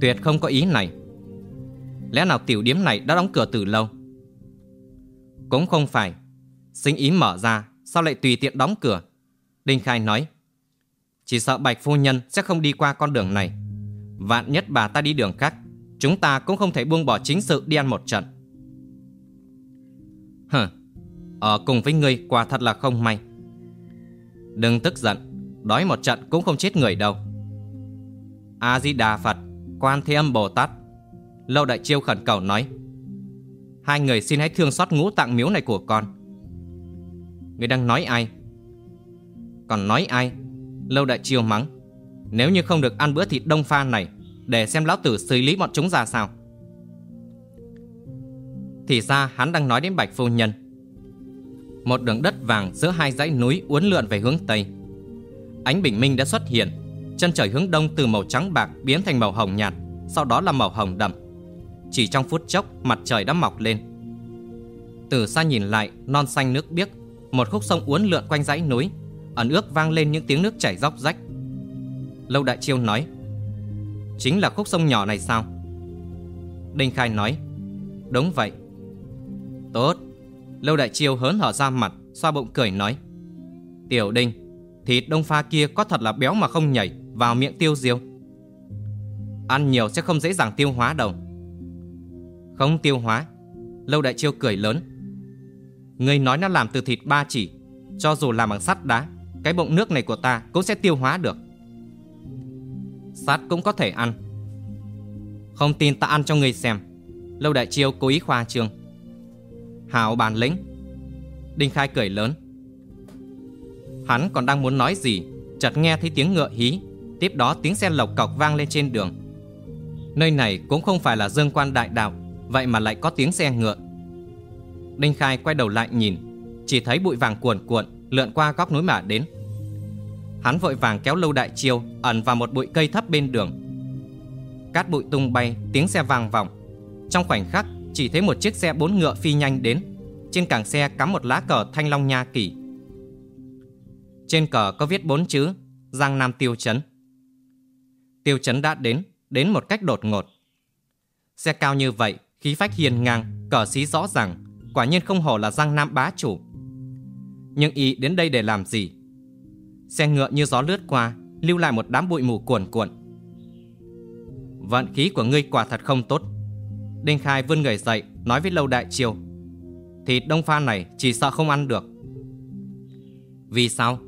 Tuyệt không có ý này. Lẽ nào tiểu điếm này đã đóng cửa từ lâu? Cũng không phải. Sinh ý mở ra, Sao lại tùy tiện đóng cửa? Đinh Khai nói, Chỉ sợ Bạch Phu Nhân sẽ không đi qua con đường này. Vạn nhất bà ta đi đường khác, Chúng ta cũng không thể buông bỏ chính sự đi ăn một trận. Hừ, Ở cùng với ngươi quả thật là không may. Đừng tức giận, Đói một trận cũng không chết người đâu. A-di-đà Phật, Quan Thế Âm Bồ Tát, Lâu Đại Chiêu khẩn cầu nói Hai người xin hãy thương xót ngũ tạng miếu này của con. Người đang nói ai? Còn nói ai? Lâu Đại Chiêu mắng. Nếu như không được ăn bữa thịt đông pha này, Để xem lão tử xử lý bọn chúng ra sao. Thì ra hắn đang nói đến Bạch Phu Nhân. Một đường đất vàng giữa hai dãy núi uốn lượn về hướng Tây. Ánh bình minh đã xuất hiện. Chân trời hướng đông từ màu trắng bạc biến thành màu hồng nhạt, Sau đó là màu hồng đậm. Chỉ trong phút chốc, mặt trời đã mọc lên. Từ xa nhìn lại, non xanh nước biếc, Một khúc sông uốn lượn quanh dãy núi, Ẩn ước vang lên những tiếng nước chảy róc rách. Lâu Đại Chiêu nói, Chính là khúc sông nhỏ này sao? Đinh Khai nói, Đúng vậy. Tốt. Lâu Đại Chiêu hớn hở ra mặt, Xoa bụng cười nói, Tiểu Đinh, Thịt đông pha kia có thật là béo mà không nhảy Vào miệng tiêu diêu. Ăn nhiều sẽ không dễ dàng tiêu hóa đâu. Không tiêu hóa. Lâu Đại Chiêu cười lớn. Người nói nó làm từ thịt ba chỉ, Cho dù làm bằng sắt đá, Cái bụng nước này của ta cũng sẽ tiêu hóa được. Sắt cũng có thể ăn. Không tin ta ăn cho người xem. Lâu Đại Chiêu cố ý khoa trương. Hảo bản lĩnh. Đinh Khai cười lớn. Hắn còn đang muốn nói gì, Chợt nghe thấy tiếng ngựa hí, Tiếp đó tiếng xe lộc cọc vang lên trên đường. Nơi này cũng không phải là dương quan đại đạo Vậy mà lại có tiếng xe ngựa. Đinh Khai quay đầu lại nhìn, Chỉ thấy bụi vàng cuồn cuộn Lượn qua góc núi mà đến. Hắn vội vàng kéo lâu đại chiêu Ẩn vào một bụi cây thấp bên đường. Cát bụi tung bay, Tiếng xe vang vọng. Trong khoảnh khắc, chỉ thấy một chiếc xe bốn ngựa phi nhanh đến. Trên càng xe cắm một lá cờ thanh long nha kỳ. Trên cờ có viết bốn chữ, Giang Nam Tiêu Chấn. Tiêu Chấn đã đến Đến một cách đột ngột. Xe cao như vậy Khí phách hiền ngang, Cờ xí rõ ràng, Quả nhiên không hổ là Giang Nam bá chủ. Nhưng y đến đây để làm gì? Xe ngựa như gió lướt qua, Lưu lại một đám bụi mù cuồn cuộn. Vận khí của ngươi quả thật không tốt. Đinh Khai vươn người dậy, Nói với Lâu Đại Triều Thịt đông pha này chỉ sợ không ăn được. Vì sao?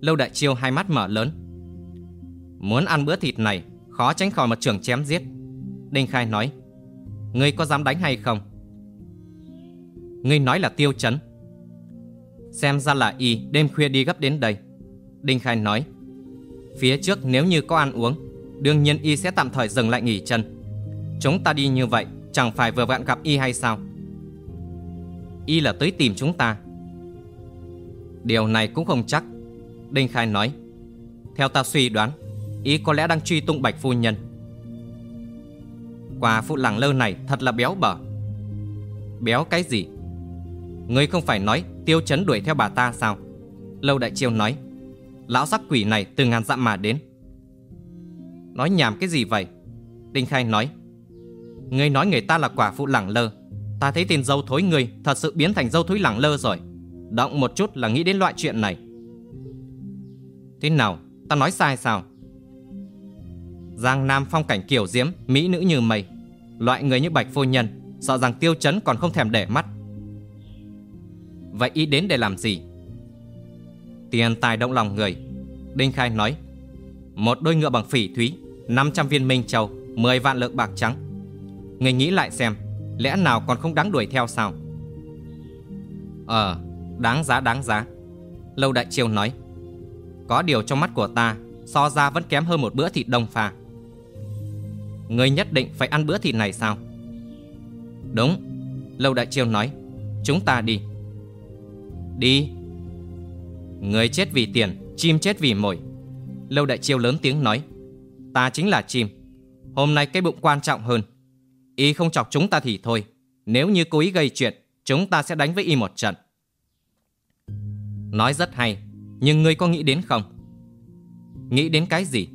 Lâu Đại Triều hai mắt mở lớn. Muốn ăn bữa thịt này, Khó tránh khỏi một trường chém giết. Đinh Khai nói Ngươi có dám đánh hay không? Ngươi nói là tiêu chấn. Xem ra là y đêm khuya đi gấp đến đây. Đinh Khai nói, Phía trước nếu như có ăn uống, Đương nhiên y sẽ tạm thời dừng lại nghỉ chân. Chúng ta đi như vậy, Chẳng phải vừa vặn gặp y hay sao? Y là tới tìm chúng ta. Điều này cũng không chắc. Đinh Khai nói, Theo ta suy đoán, Y có lẽ đang truy tung bạch phu nhân. Quả phụ lẳng lơ này, thật là béo bở. Béo cái gì? Ngươi không phải nói tiêu chấn đuổi theo bà ta sao? Lâu đại chiêu nói, Lão sắc quỷ này từ ngàn dặm mà đến. Nói nhảm cái gì vậy? Đinh Khai nói, Ngươi nói người ta là quả phụ lẳng lơ. Ta thấy tên dâu thối ngươi Thật sự biến thành dâu thối lẳng lơ rồi. Động một chút là nghĩ đến loại chuyện này. Thế nào? Ta nói sai sao? Giang Nam phong cảnh kiểu diễm, Mỹ nữ như mây. Loại người như Bạch Phu Nhân, Sợ rằng tiêu chấn còn không thèm để mắt. Vậy ý đến để làm gì? Tiền tài động lòng người. Đinh Khai nói, Một đôi ngựa bằng phỉ thúy 500 viên minh châu 10 vạn lượng bạc trắng. Người nghĩ lại xem, Lẽ nào còn không đáng đuổi theo sao? Ờ Đáng giá đáng giá. Lâu Đại Triều nói, Có điều trong mắt của ta, So ra vẫn kém hơn một bữa thịt đông pha. Người nhất định phải ăn bữa thịt này sao? Đúng, Lâu Đại chiêu nói. Chúng ta đi. Đi. Người chết vì tiền, Chim chết vì mồi. Lâu Đại chiêu lớn tiếng nói. Ta chính là chim. Hôm nay cái bụng quan trọng hơn. Y không chọc chúng ta thì thôi. Nếu như cố ý gây chuyện, Chúng ta sẽ đánh với Y một trận. Nói rất hay, Nhưng ngươi có nghĩ đến không? Nghĩ đến cái gì?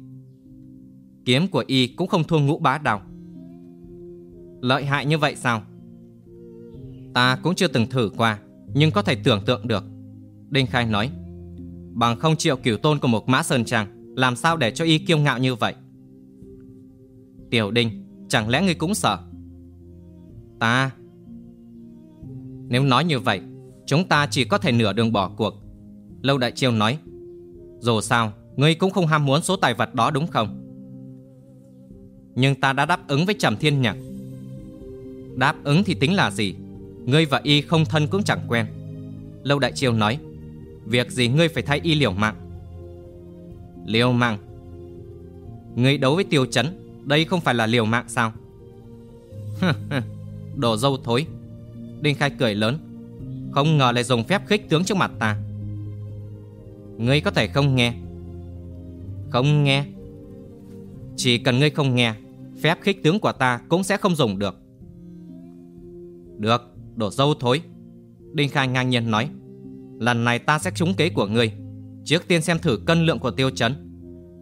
Kiếm của Y cũng không thua ngũ bá đào. Lợi hại như vậy sao? Ta cũng chưa từng thử qua, Nhưng có thể tưởng tượng được. Đinh Khai nói, Bằng không triệu cửu tôn của một mã sơn trang Làm sao để cho y kiêu ngạo như vậy? Tiểu Đinh, Chẳng lẽ ngươi cũng sợ? Ta, Nếu nói như vậy, Chúng ta chỉ có thể nửa đường bỏ cuộc. Lâu Đại Chiêu nói, Dù sao, Ngươi cũng không ham muốn số tài vật đó đúng không? Nhưng ta đã đáp ứng với Trầm Thiên Nhạc. Đáp ứng thì tính là gì? Ngươi và y không thân cũng chẳng quen. Lâu Đại Chiêu nói, Việc gì ngươi phải thay y liều mạng? Liều mạng? Ngươi đấu với tiêu chấn, Đây không phải là liều mạng sao? Đồ dâu thối. Đinh Khai cười lớn, Không ngờ lại dùng phép khích tướng trước mặt ta. Ngươi có thể không nghe? Không nghe. Chỉ cần ngươi không nghe Phép khích tướng của ta cũng sẽ không dùng được. Được, đổ dâu thối. Đinh Khai ngang nhiên nói Lần này ta sẽ trúng kế của ngươi. Trước tiên xem thử cân lượng của tiêu chấn.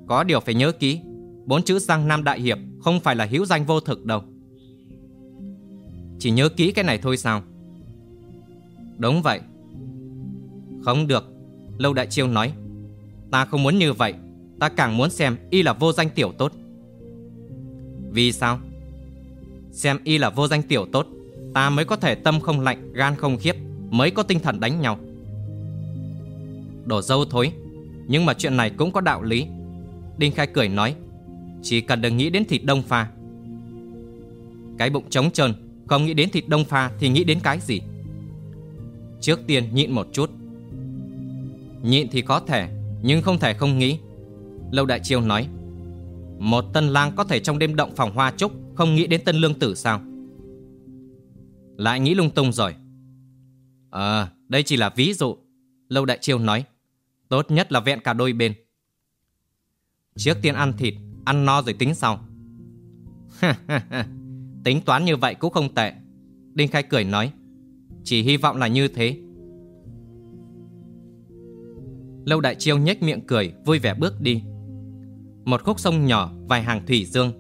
Có điều phải nhớ kỹ Bốn chữ Giang Nam Đại Hiệp Không phải là hữu danh vô thực đâu. Chỉ nhớ kỹ cái này thôi sao? Đúng vậy. Không được. Lâu Đại Chiêu nói Ta không muốn như vậy. Ta càng muốn xem y là vô danh tiểu tốt. Vì sao? Xem y là vô danh tiểu tốt, Ta mới có thể tâm không lạnh, Gan không khiếp, Mới có tinh thần đánh nhau. Đổ dâu thối, Nhưng mà chuyện này cũng có đạo lý. Đinh Khai cười nói, Chỉ cần đừng nghĩ đến thịt đông pha. Cái bụng trống trơn, Không nghĩ đến thịt đông pha thì nghĩ đến cái gì? Trước tiên nhịn một chút. Nhịn thì có thể, Nhưng không thể không nghĩ. Lâu Đại Chiêu nói một tân lang có thể trong đêm động phòng hoa trúc Không nghĩ đến tân lương tử sao? Lại nghĩ lung tung rồi. Ờ đây chỉ là ví dụ. Lâu Đại Chiêu nói, Tốt nhất là vẹn cả đôi bên. Trước tiên ăn thịt, Ăn no rồi tính sau. Tính toán như vậy cũng không tệ. Đinh Khai cười nói, Chỉ hy vọng là như thế. Lâu Đại Chiêu nhếch miệng cười, Vui vẻ bước đi. Một khúc sông nhỏ, vài hàng thủy dương.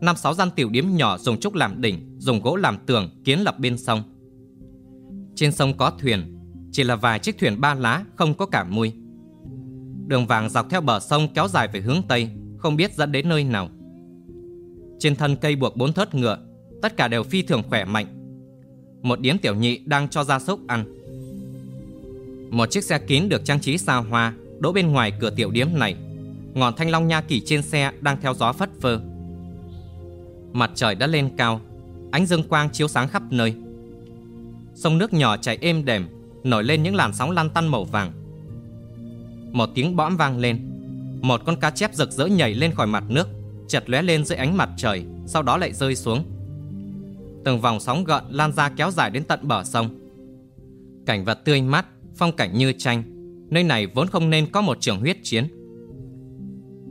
Năm sáu gian tiểu điếm nhỏ dùng trúc làm đỉnh, Dùng gỗ làm tường kiến lập bên sông. Trên sông có thuyền, Chỉ là vài chiếc thuyền ba lá, Không có cả mui. Đường vàng dọc theo bờ sông kéo dài về hướng Tây, Không biết dẫn đến nơi nào. Trên thân cây buộc bốn thớt ngựa, Tất cả đều phi thường khỏe mạnh. Một điếm tiểu nhị đang cho gia súc ăn. Một chiếc xe kín được trang trí xa hoa, Đỗ bên ngoài cửa tiểu điếm này. Ngọn thanh long nha kỳ trên xe đang theo gió phất phơ. Mặt trời đã lên cao, Ánh dương quang chiếu sáng khắp nơi. Sông nước nhỏ chảy êm đềm, Nổi lên những làn sóng lăn tăn màu vàng. Một tiếng bõm vang lên, Một con cá chép rực rỡ nhảy lên khỏi mặt nước Chật lóe lên dưới ánh mặt trời, Sau đó lại rơi xuống. Từng vòng sóng gợn lan ra kéo dài đến tận bờ sông. Cảnh vật tươi mát, Phong cảnh như tranh, Nơi này vốn không nên có một trường huyết chiến.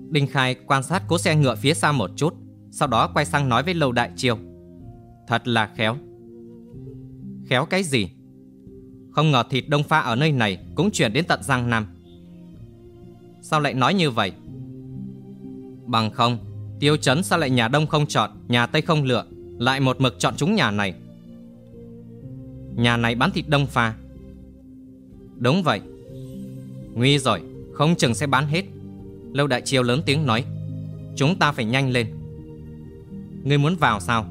Đinh Khai quan sát cố xe ngựa phía xa một chút, Sau đó quay sang nói với Lâu Đại Chiêu. Thật là khéo. Khéo cái gì? Không ngờ thịt đông pha ở nơi này Cũng chuyển đến tận Giang Nam. Sao lại nói như vậy? Bằng không, Tiêu chấn sao lại nhà đông không chọn, Nhà tây không lựa, Lại một mực chọn chúng nhà này? Nhà này bán thịt đông pha. Đúng vậy. Nguy rồi, Không chừng sẽ bán hết. Lâu đại chiêu lớn tiếng nói Chúng ta phải nhanh lên. Ngươi muốn vào sao?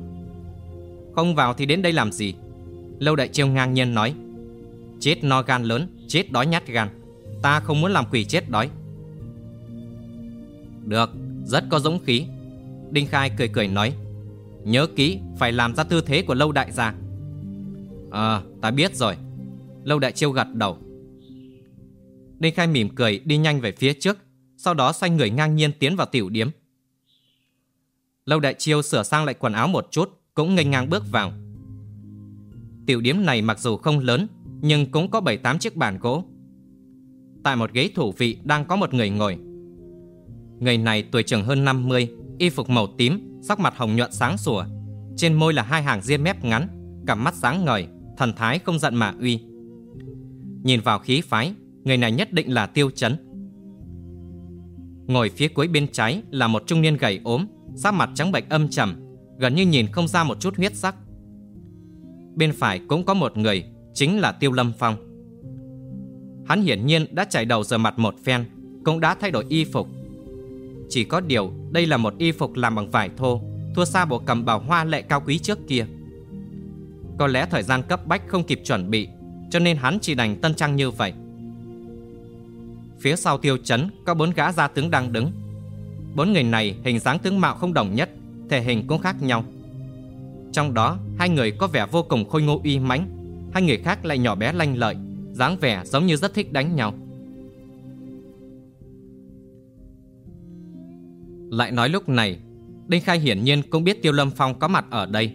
Không vào thì đến đây làm gì? Lâu đại chiêu ngang nhiên nói Chết no gan lớn Chết đói nhát gan. Ta không muốn làm quỷ chết đói. Được, rất có dũng khí. Đinh Khai cười cười nói Nhớ kỹ, phải làm ra tư thế của lâu đại gia. Ờ, ta biết rồi. Lâu đại chiêu gật đầu. Đinh Khai mỉm cười đi nhanh về phía trước. Sau đó xoay người ngang nhiên tiến vào tiểu điếm Lâu đại chiêu sửa sang lại quần áo một chút Cũng nghênh ngang bước vào Tiểu điếm này mặc dù không lớn Nhưng cũng có 7-8 chiếc bàn gỗ Tại một ghế thủ vị đang có một người ngồi Người này tuổi chừng hơn 50, y phục màu tím, sắc mặt hồng nhuận sáng sủa. Trên môi là hai hàng ria mép ngắn, cặp mắt sáng ngời, thần thái không giận mà uy. Nhìn vào khí phái, người này nhất định là tiêu chấn. Ngồi phía cuối bên trái là một trung niên gầy ốm, sắc mặt trắng bệch âm trầm, gần như nhìn không ra một chút huyết sắc. Bên phải cũng có một người, chính là Tiêu Lâm Phong. Hắn hiển nhiên đã chảy đầu rửa mặt một phen, cũng đã thay đổi y phục, chỉ có điều đây là một y phục làm bằng vải thô Thua xa bộ cầm bào hoa lệ cao quý trước kia Có lẽ thời gian cấp bách không kịp chuẩn bị Cho nên hắn chỉ đành tân trang như vậy Phía sau tiêu chấn có bốn gã gia tướng đang đứng. Bốn người này hình dáng tướng mạo không đồng nhất Thể hình cũng khác nhau. Trong đó hai người có vẻ vô cùng khôi ngô uy mãnh Hai người khác lại nhỏ bé lanh lợi dáng vẻ giống như rất thích đánh nhau. Lại nói lúc này Đinh Khai hiển nhiên cũng biết Tiêu Lâm Phong có mặt ở đây.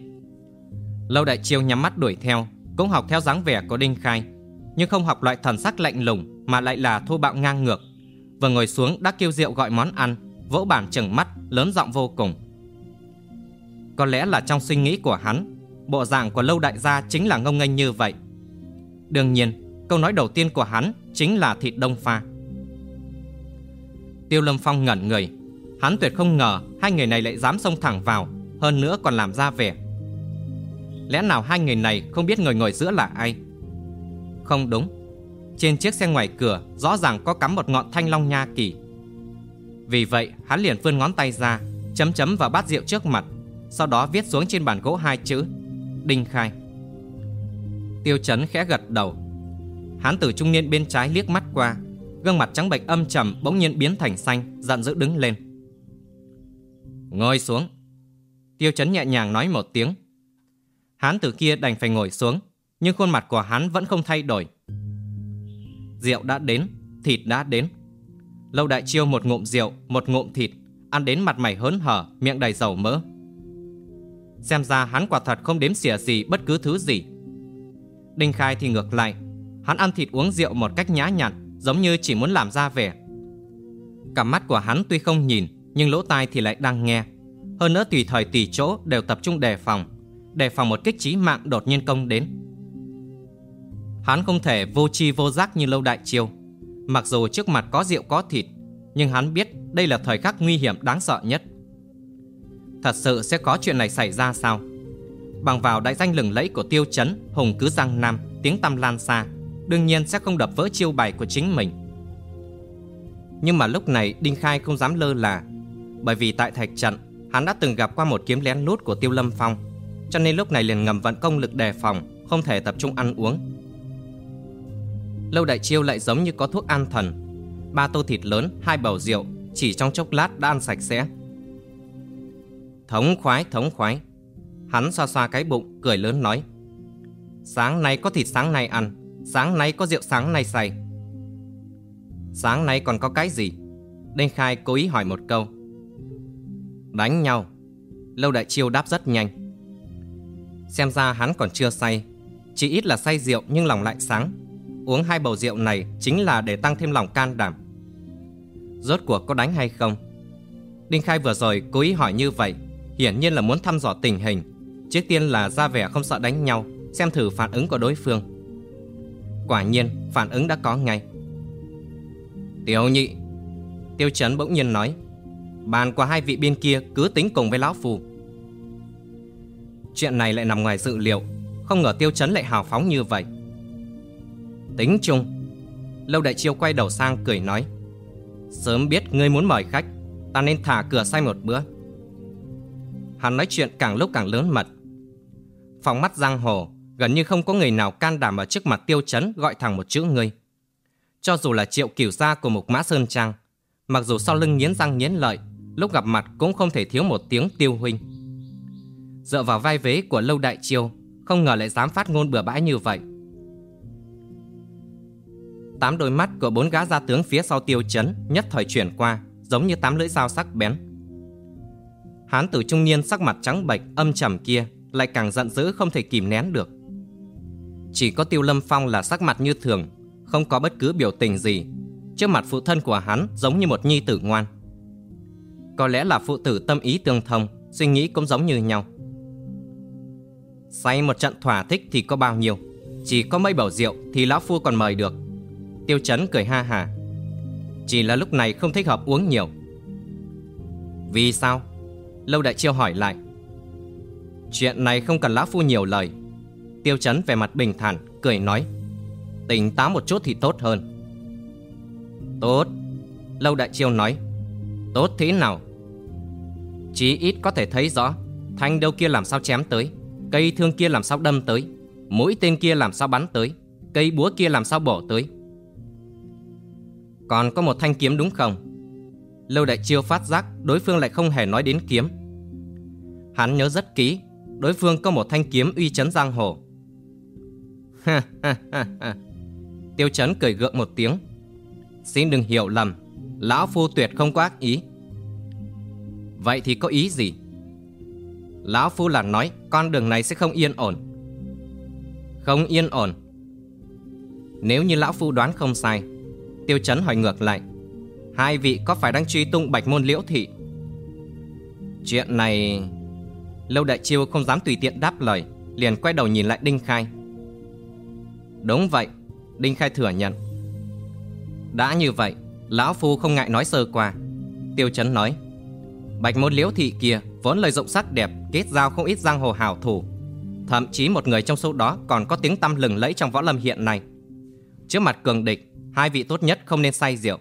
Lâu Đại Chiêu nhắm mắt đuổi theo cũng học theo dáng vẻ của Đinh Khai, nhưng không học loại thần sắc lạnh lùng mà lại là thô bạo ngang ngược. Vừa ngồi xuống đã kêu rượu gọi món ăn, vỗ bàn chừng mắt, lớn giọng vô cùng. Có lẽ là trong suy nghĩ của hắn, bộ dạng của lâu đại gia chính là ngông nghênh như vậy. Đương nhiên, câu nói đầu tiên của hắn chính là thịt đông pha. Tiêu Lâm Phong ngẩn người, hắn tuyệt không ngờ hai người này lại dám xông thẳng vào, hơn nữa còn làm ra vẻ. Lẽ nào hai người này không biết người ngồi giữa là ai? Không đúng, trên chiếc xe ngoài cửa rõ ràng có cắm một ngọn thanh long nha kỳ. Vì vậy, hắn liền vươn ngón tay ra, chấm chấm vào bát rượu trước mặt, sau đó viết xuống trên bàn gỗ hai chữ Đinh Khai. Tiêu Chấn khẽ gật đầu. Hắn từ trung niên bên trái liếc mắt qua, gương mặt trắng bệch âm trầm bỗng nhiên biến thành xanh, giận dữ đứng lên. Ngồi xuống. Tiêu Chấn nhẹ nhàng nói một tiếng. Hắn từ kia đành phải ngồi xuống, nhưng khuôn mặt của hắn vẫn không thay đổi. Rượu đã đến, thịt đã đến. Lâu đại chiêu một ngụm rượu, một ngụm thịt, ăn đến mặt mày hớn hở, miệng đầy dầu mỡ. Xem ra hắn quả thật không đếm xỉa gì bất cứ thứ gì. Đinh Khai thì ngược lại, hắn ăn thịt uống rượu một cách nhã nhặn, giống như chỉ muốn làm ra vẻ. Cả mắt của hắn tuy không nhìn, nhưng lỗ tai thì lại đang nghe. Hơn nữa tùy thời tùy chỗ đều tập trung đề phòng, đề phòng một kích trí mạng đột nhiên công đến. Hắn không thể vô chi vô giác như lâu đại chiêu. Mặc dù trước mặt có rượu có thịt, nhưng hắn biết đây là thời khắc nguy hiểm đáng sợ nhất. Thật sự sẽ có chuyện này xảy ra sao? Bằng vào đại danh lừng lẫy của tiêu chấn, hùng cứ giang nam, tiếng tăm lan xa, đương nhiên sẽ không đập vỡ chiêu bài của chính mình. Nhưng mà lúc này Đinh Khai không dám lơ là, bởi vì tại thạch trận, hắn đã từng gặp qua một kiếm lén lút của Tiêu Lâm Phong, cho nên lúc này liền ngầm vận công lực đề phòng, không thể tập trung ăn uống. Lâu đại chiêu lại giống như có thuốc an thần, ba tô thịt lớn, hai bầu rượu, chỉ trong chốc lát đã ăn sạch sẽ. Thống khoái, thống khoái. Hắn xoa xoa cái bụng, cười lớn nói. Sáng nay có thịt sáng nay ăn, sáng nay có rượu sáng nay say. Sáng nay còn có cái gì? Đinh Khai cố ý hỏi một câu. Đánh nhau. Lâu Đại Chiêu đáp rất nhanh. Xem ra hắn còn chưa say. Chỉ ít là say rượu nhưng lòng lại sáng. Uống hai bầu rượu này chính là để tăng thêm lòng can đảm. Rốt cuộc có đánh hay không? Đinh Khai vừa rồi cố ý hỏi như vậy, Hiển nhiên là muốn thăm dò tình hình. Trước tiên là ra vẻ không sợ đánh nhau, Xem thử phản ứng của đối phương. Quả nhiên, phản ứng đã có ngay. Tiểu nhị, Tiêu chấn bỗng nhiên nói, Bàn của hai vị bên kia cứ tính cùng với lão phù. Chuyện này lại nằm ngoài dự liệu, Không ngờ tiêu chấn lại hào phóng như vậy. Tính chung. Lâu đại chiêu quay đầu sang cười nói, Sớm biết ngươi muốn mời khách, Ta nên thả cửa say một bữa. Hắn nói chuyện càng lúc càng lớn mật. Phòng mắt giang hồ, Gần như không có người nào can đảm ở trước mặt tiêu chấn Gọi thẳng một chữ ngươi Cho dù là triệu cửu gia của mục mã Sơn Trang, Mặc dù sau lưng nghiến răng nghiến lợi, Lúc gặp mặt cũng không thể thiếu một tiếng tiêu huynh. Dựa vào vai vế của lâu đại chiêu, Không ngờ lại dám phát ngôn bừa bãi như vậy. Tám đôi mắt của bốn gã gia tướng phía sau tiêu chấn Nhất thời chuyển qua Giống như tám lưỡi dao sắc bén Hán tử trung niên sắc mặt trắng bệch âm trầm kia lại càng giận dữ không thể kìm nén được. Chỉ có Tiêu Lâm Phong là sắc mặt như thường, không có bất cứ biểu tình gì. Trước mặt phụ thân của hắn giống như một nhi tử ngoan. Có lẽ là phụ tử tâm ý tương thông, suy nghĩ cũng giống như nhau. Say một trận thỏa thích thì có bao nhiêu, chỉ có mấy bầu rượu thì lão phu còn mời được. Tiêu Chấn cười ha hà. Chỉ là lúc này không thích hợp uống nhiều. Vì sao? Lâu Đại Chiêu hỏi lại. Chuyện này không cần Lão Phu nhiều lời. Tiêu chấn về mặt bình thản, Cười nói. Tỉnh táo một chút thì tốt hơn. Tốt, Lâu Đại Chiêu nói. Tốt thế nào? Chí ít có thể thấy rõ, Thanh đâu kia làm sao chém tới, Cây thương kia làm sao đâm tới, Mũi tên kia làm sao bắn tới, Cây búa kia làm sao bổ tới. Còn có một thanh kiếm đúng không Lâu Đại Chiêu phát giác đối phương lại không hề nói đến kiếm. Hắn nhớ rất kỹ, đối phương có một thanh kiếm uy chấn giang hồ. Ha ha ha ha. Tiêu chấn cười gượng một tiếng. Xin đừng hiểu lầm, lão phu tuyệt không có ác ý. Vậy thì có ý gì? Lão phu là nói con đường này sẽ không yên ổn. Không yên ổn Nếu như lão phu đoán không sai Tiêu chấn hỏi ngược lại, Hai vị có phải đang truy tung bạch môn liễu thị? Chuyện này Lâu đại chiêu không dám tùy tiện đáp lời, Liền quay đầu nhìn lại Đinh Khai. Đúng vậy, Đinh Khai thừa nhận. Đã như vậy, Lão Phu không ngại nói sơ qua. Tiêu chấn nói, Bạch môn liễu thị kia vốn lời rộng sắc đẹp, Kết giao không ít giang hồ hảo thủ. Thậm chí một người trong số đó còn có tiếng tăm lừng lẫy trong võ lâm hiện nay. Trước mặt cường địch Hai vị tốt nhất không nên say rượu.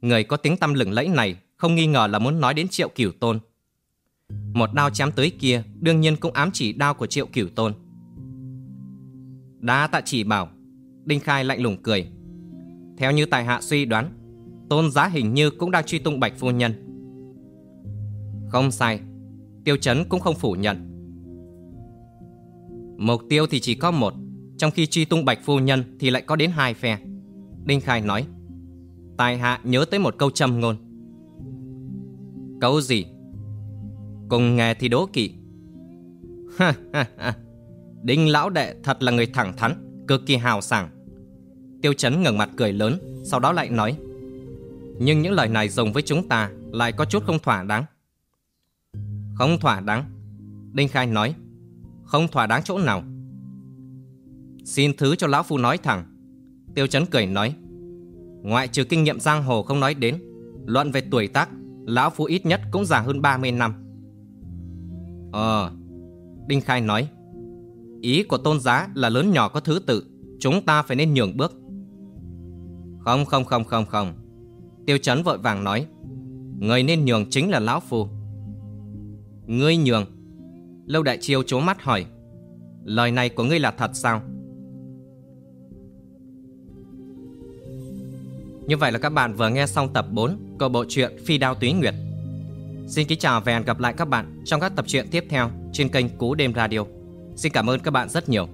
Người có tiếng tăm lừng lẫy này Không nghi ngờ là muốn nói đến triệu cửu tôn. Một đao chém tới kia Đương nhiên cũng ám chỉ đao của triệu cửu tôn. Đa tạ chỉ bảo, Đinh Khai lạnh lùng cười. Theo như tài hạ suy đoán, Tôn giá hình như cũng đang truy tung bạch phu nhân. Không sai, Tiêu chấn cũng không phủ nhận. Mục tiêu thì chỉ có một trong khi truy tung bạch phu nhân Thì lại có đến hai phe. Đinh Khai nói, Tài hạ nhớ tới một câu châm ngôn. Câu gì? Cùng nghe thì đố kỵ. Đinh lão đệ thật là người thẳng thắn, Cực kỳ hào sảng. Tiêu chấn ngẩng mặt cười lớn, Sau đó lại nói, Nhưng những lời này dùng với chúng ta Lại có chút không thỏa đáng. Không thỏa đáng? Đinh Khai nói, Không thỏa đáng chỗ nào? Xin thứ cho lão phu nói thẳng. Tiêu chấn cười nói, Ngoại trừ kinh nghiệm giang hồ không nói đến, Luận về tuổi tác, Lão phu ít nhất cũng già hơn 30 năm. Ờ Đinh Khai nói, Ý của tôn giá là lớn nhỏ có thứ tự, Chúng ta phải nên nhường bước. Không không không không không. Tiêu chấn vội vàng nói, Người nên nhường chính là Lão Phu. Ngươi nhường? Lâu Đại Chiêu chố mắt hỏi, Lời này của ngươi là thật sao? Như vậy là các bạn vừa nghe xong tập 4 của bộ truyện Phi Đao Túy Nguyệt. Xin kính chào và hẹn gặp lại các bạn trong các tập truyện tiếp theo trên kênh Cú Đêm Radio. Xin cảm ơn các bạn rất nhiều.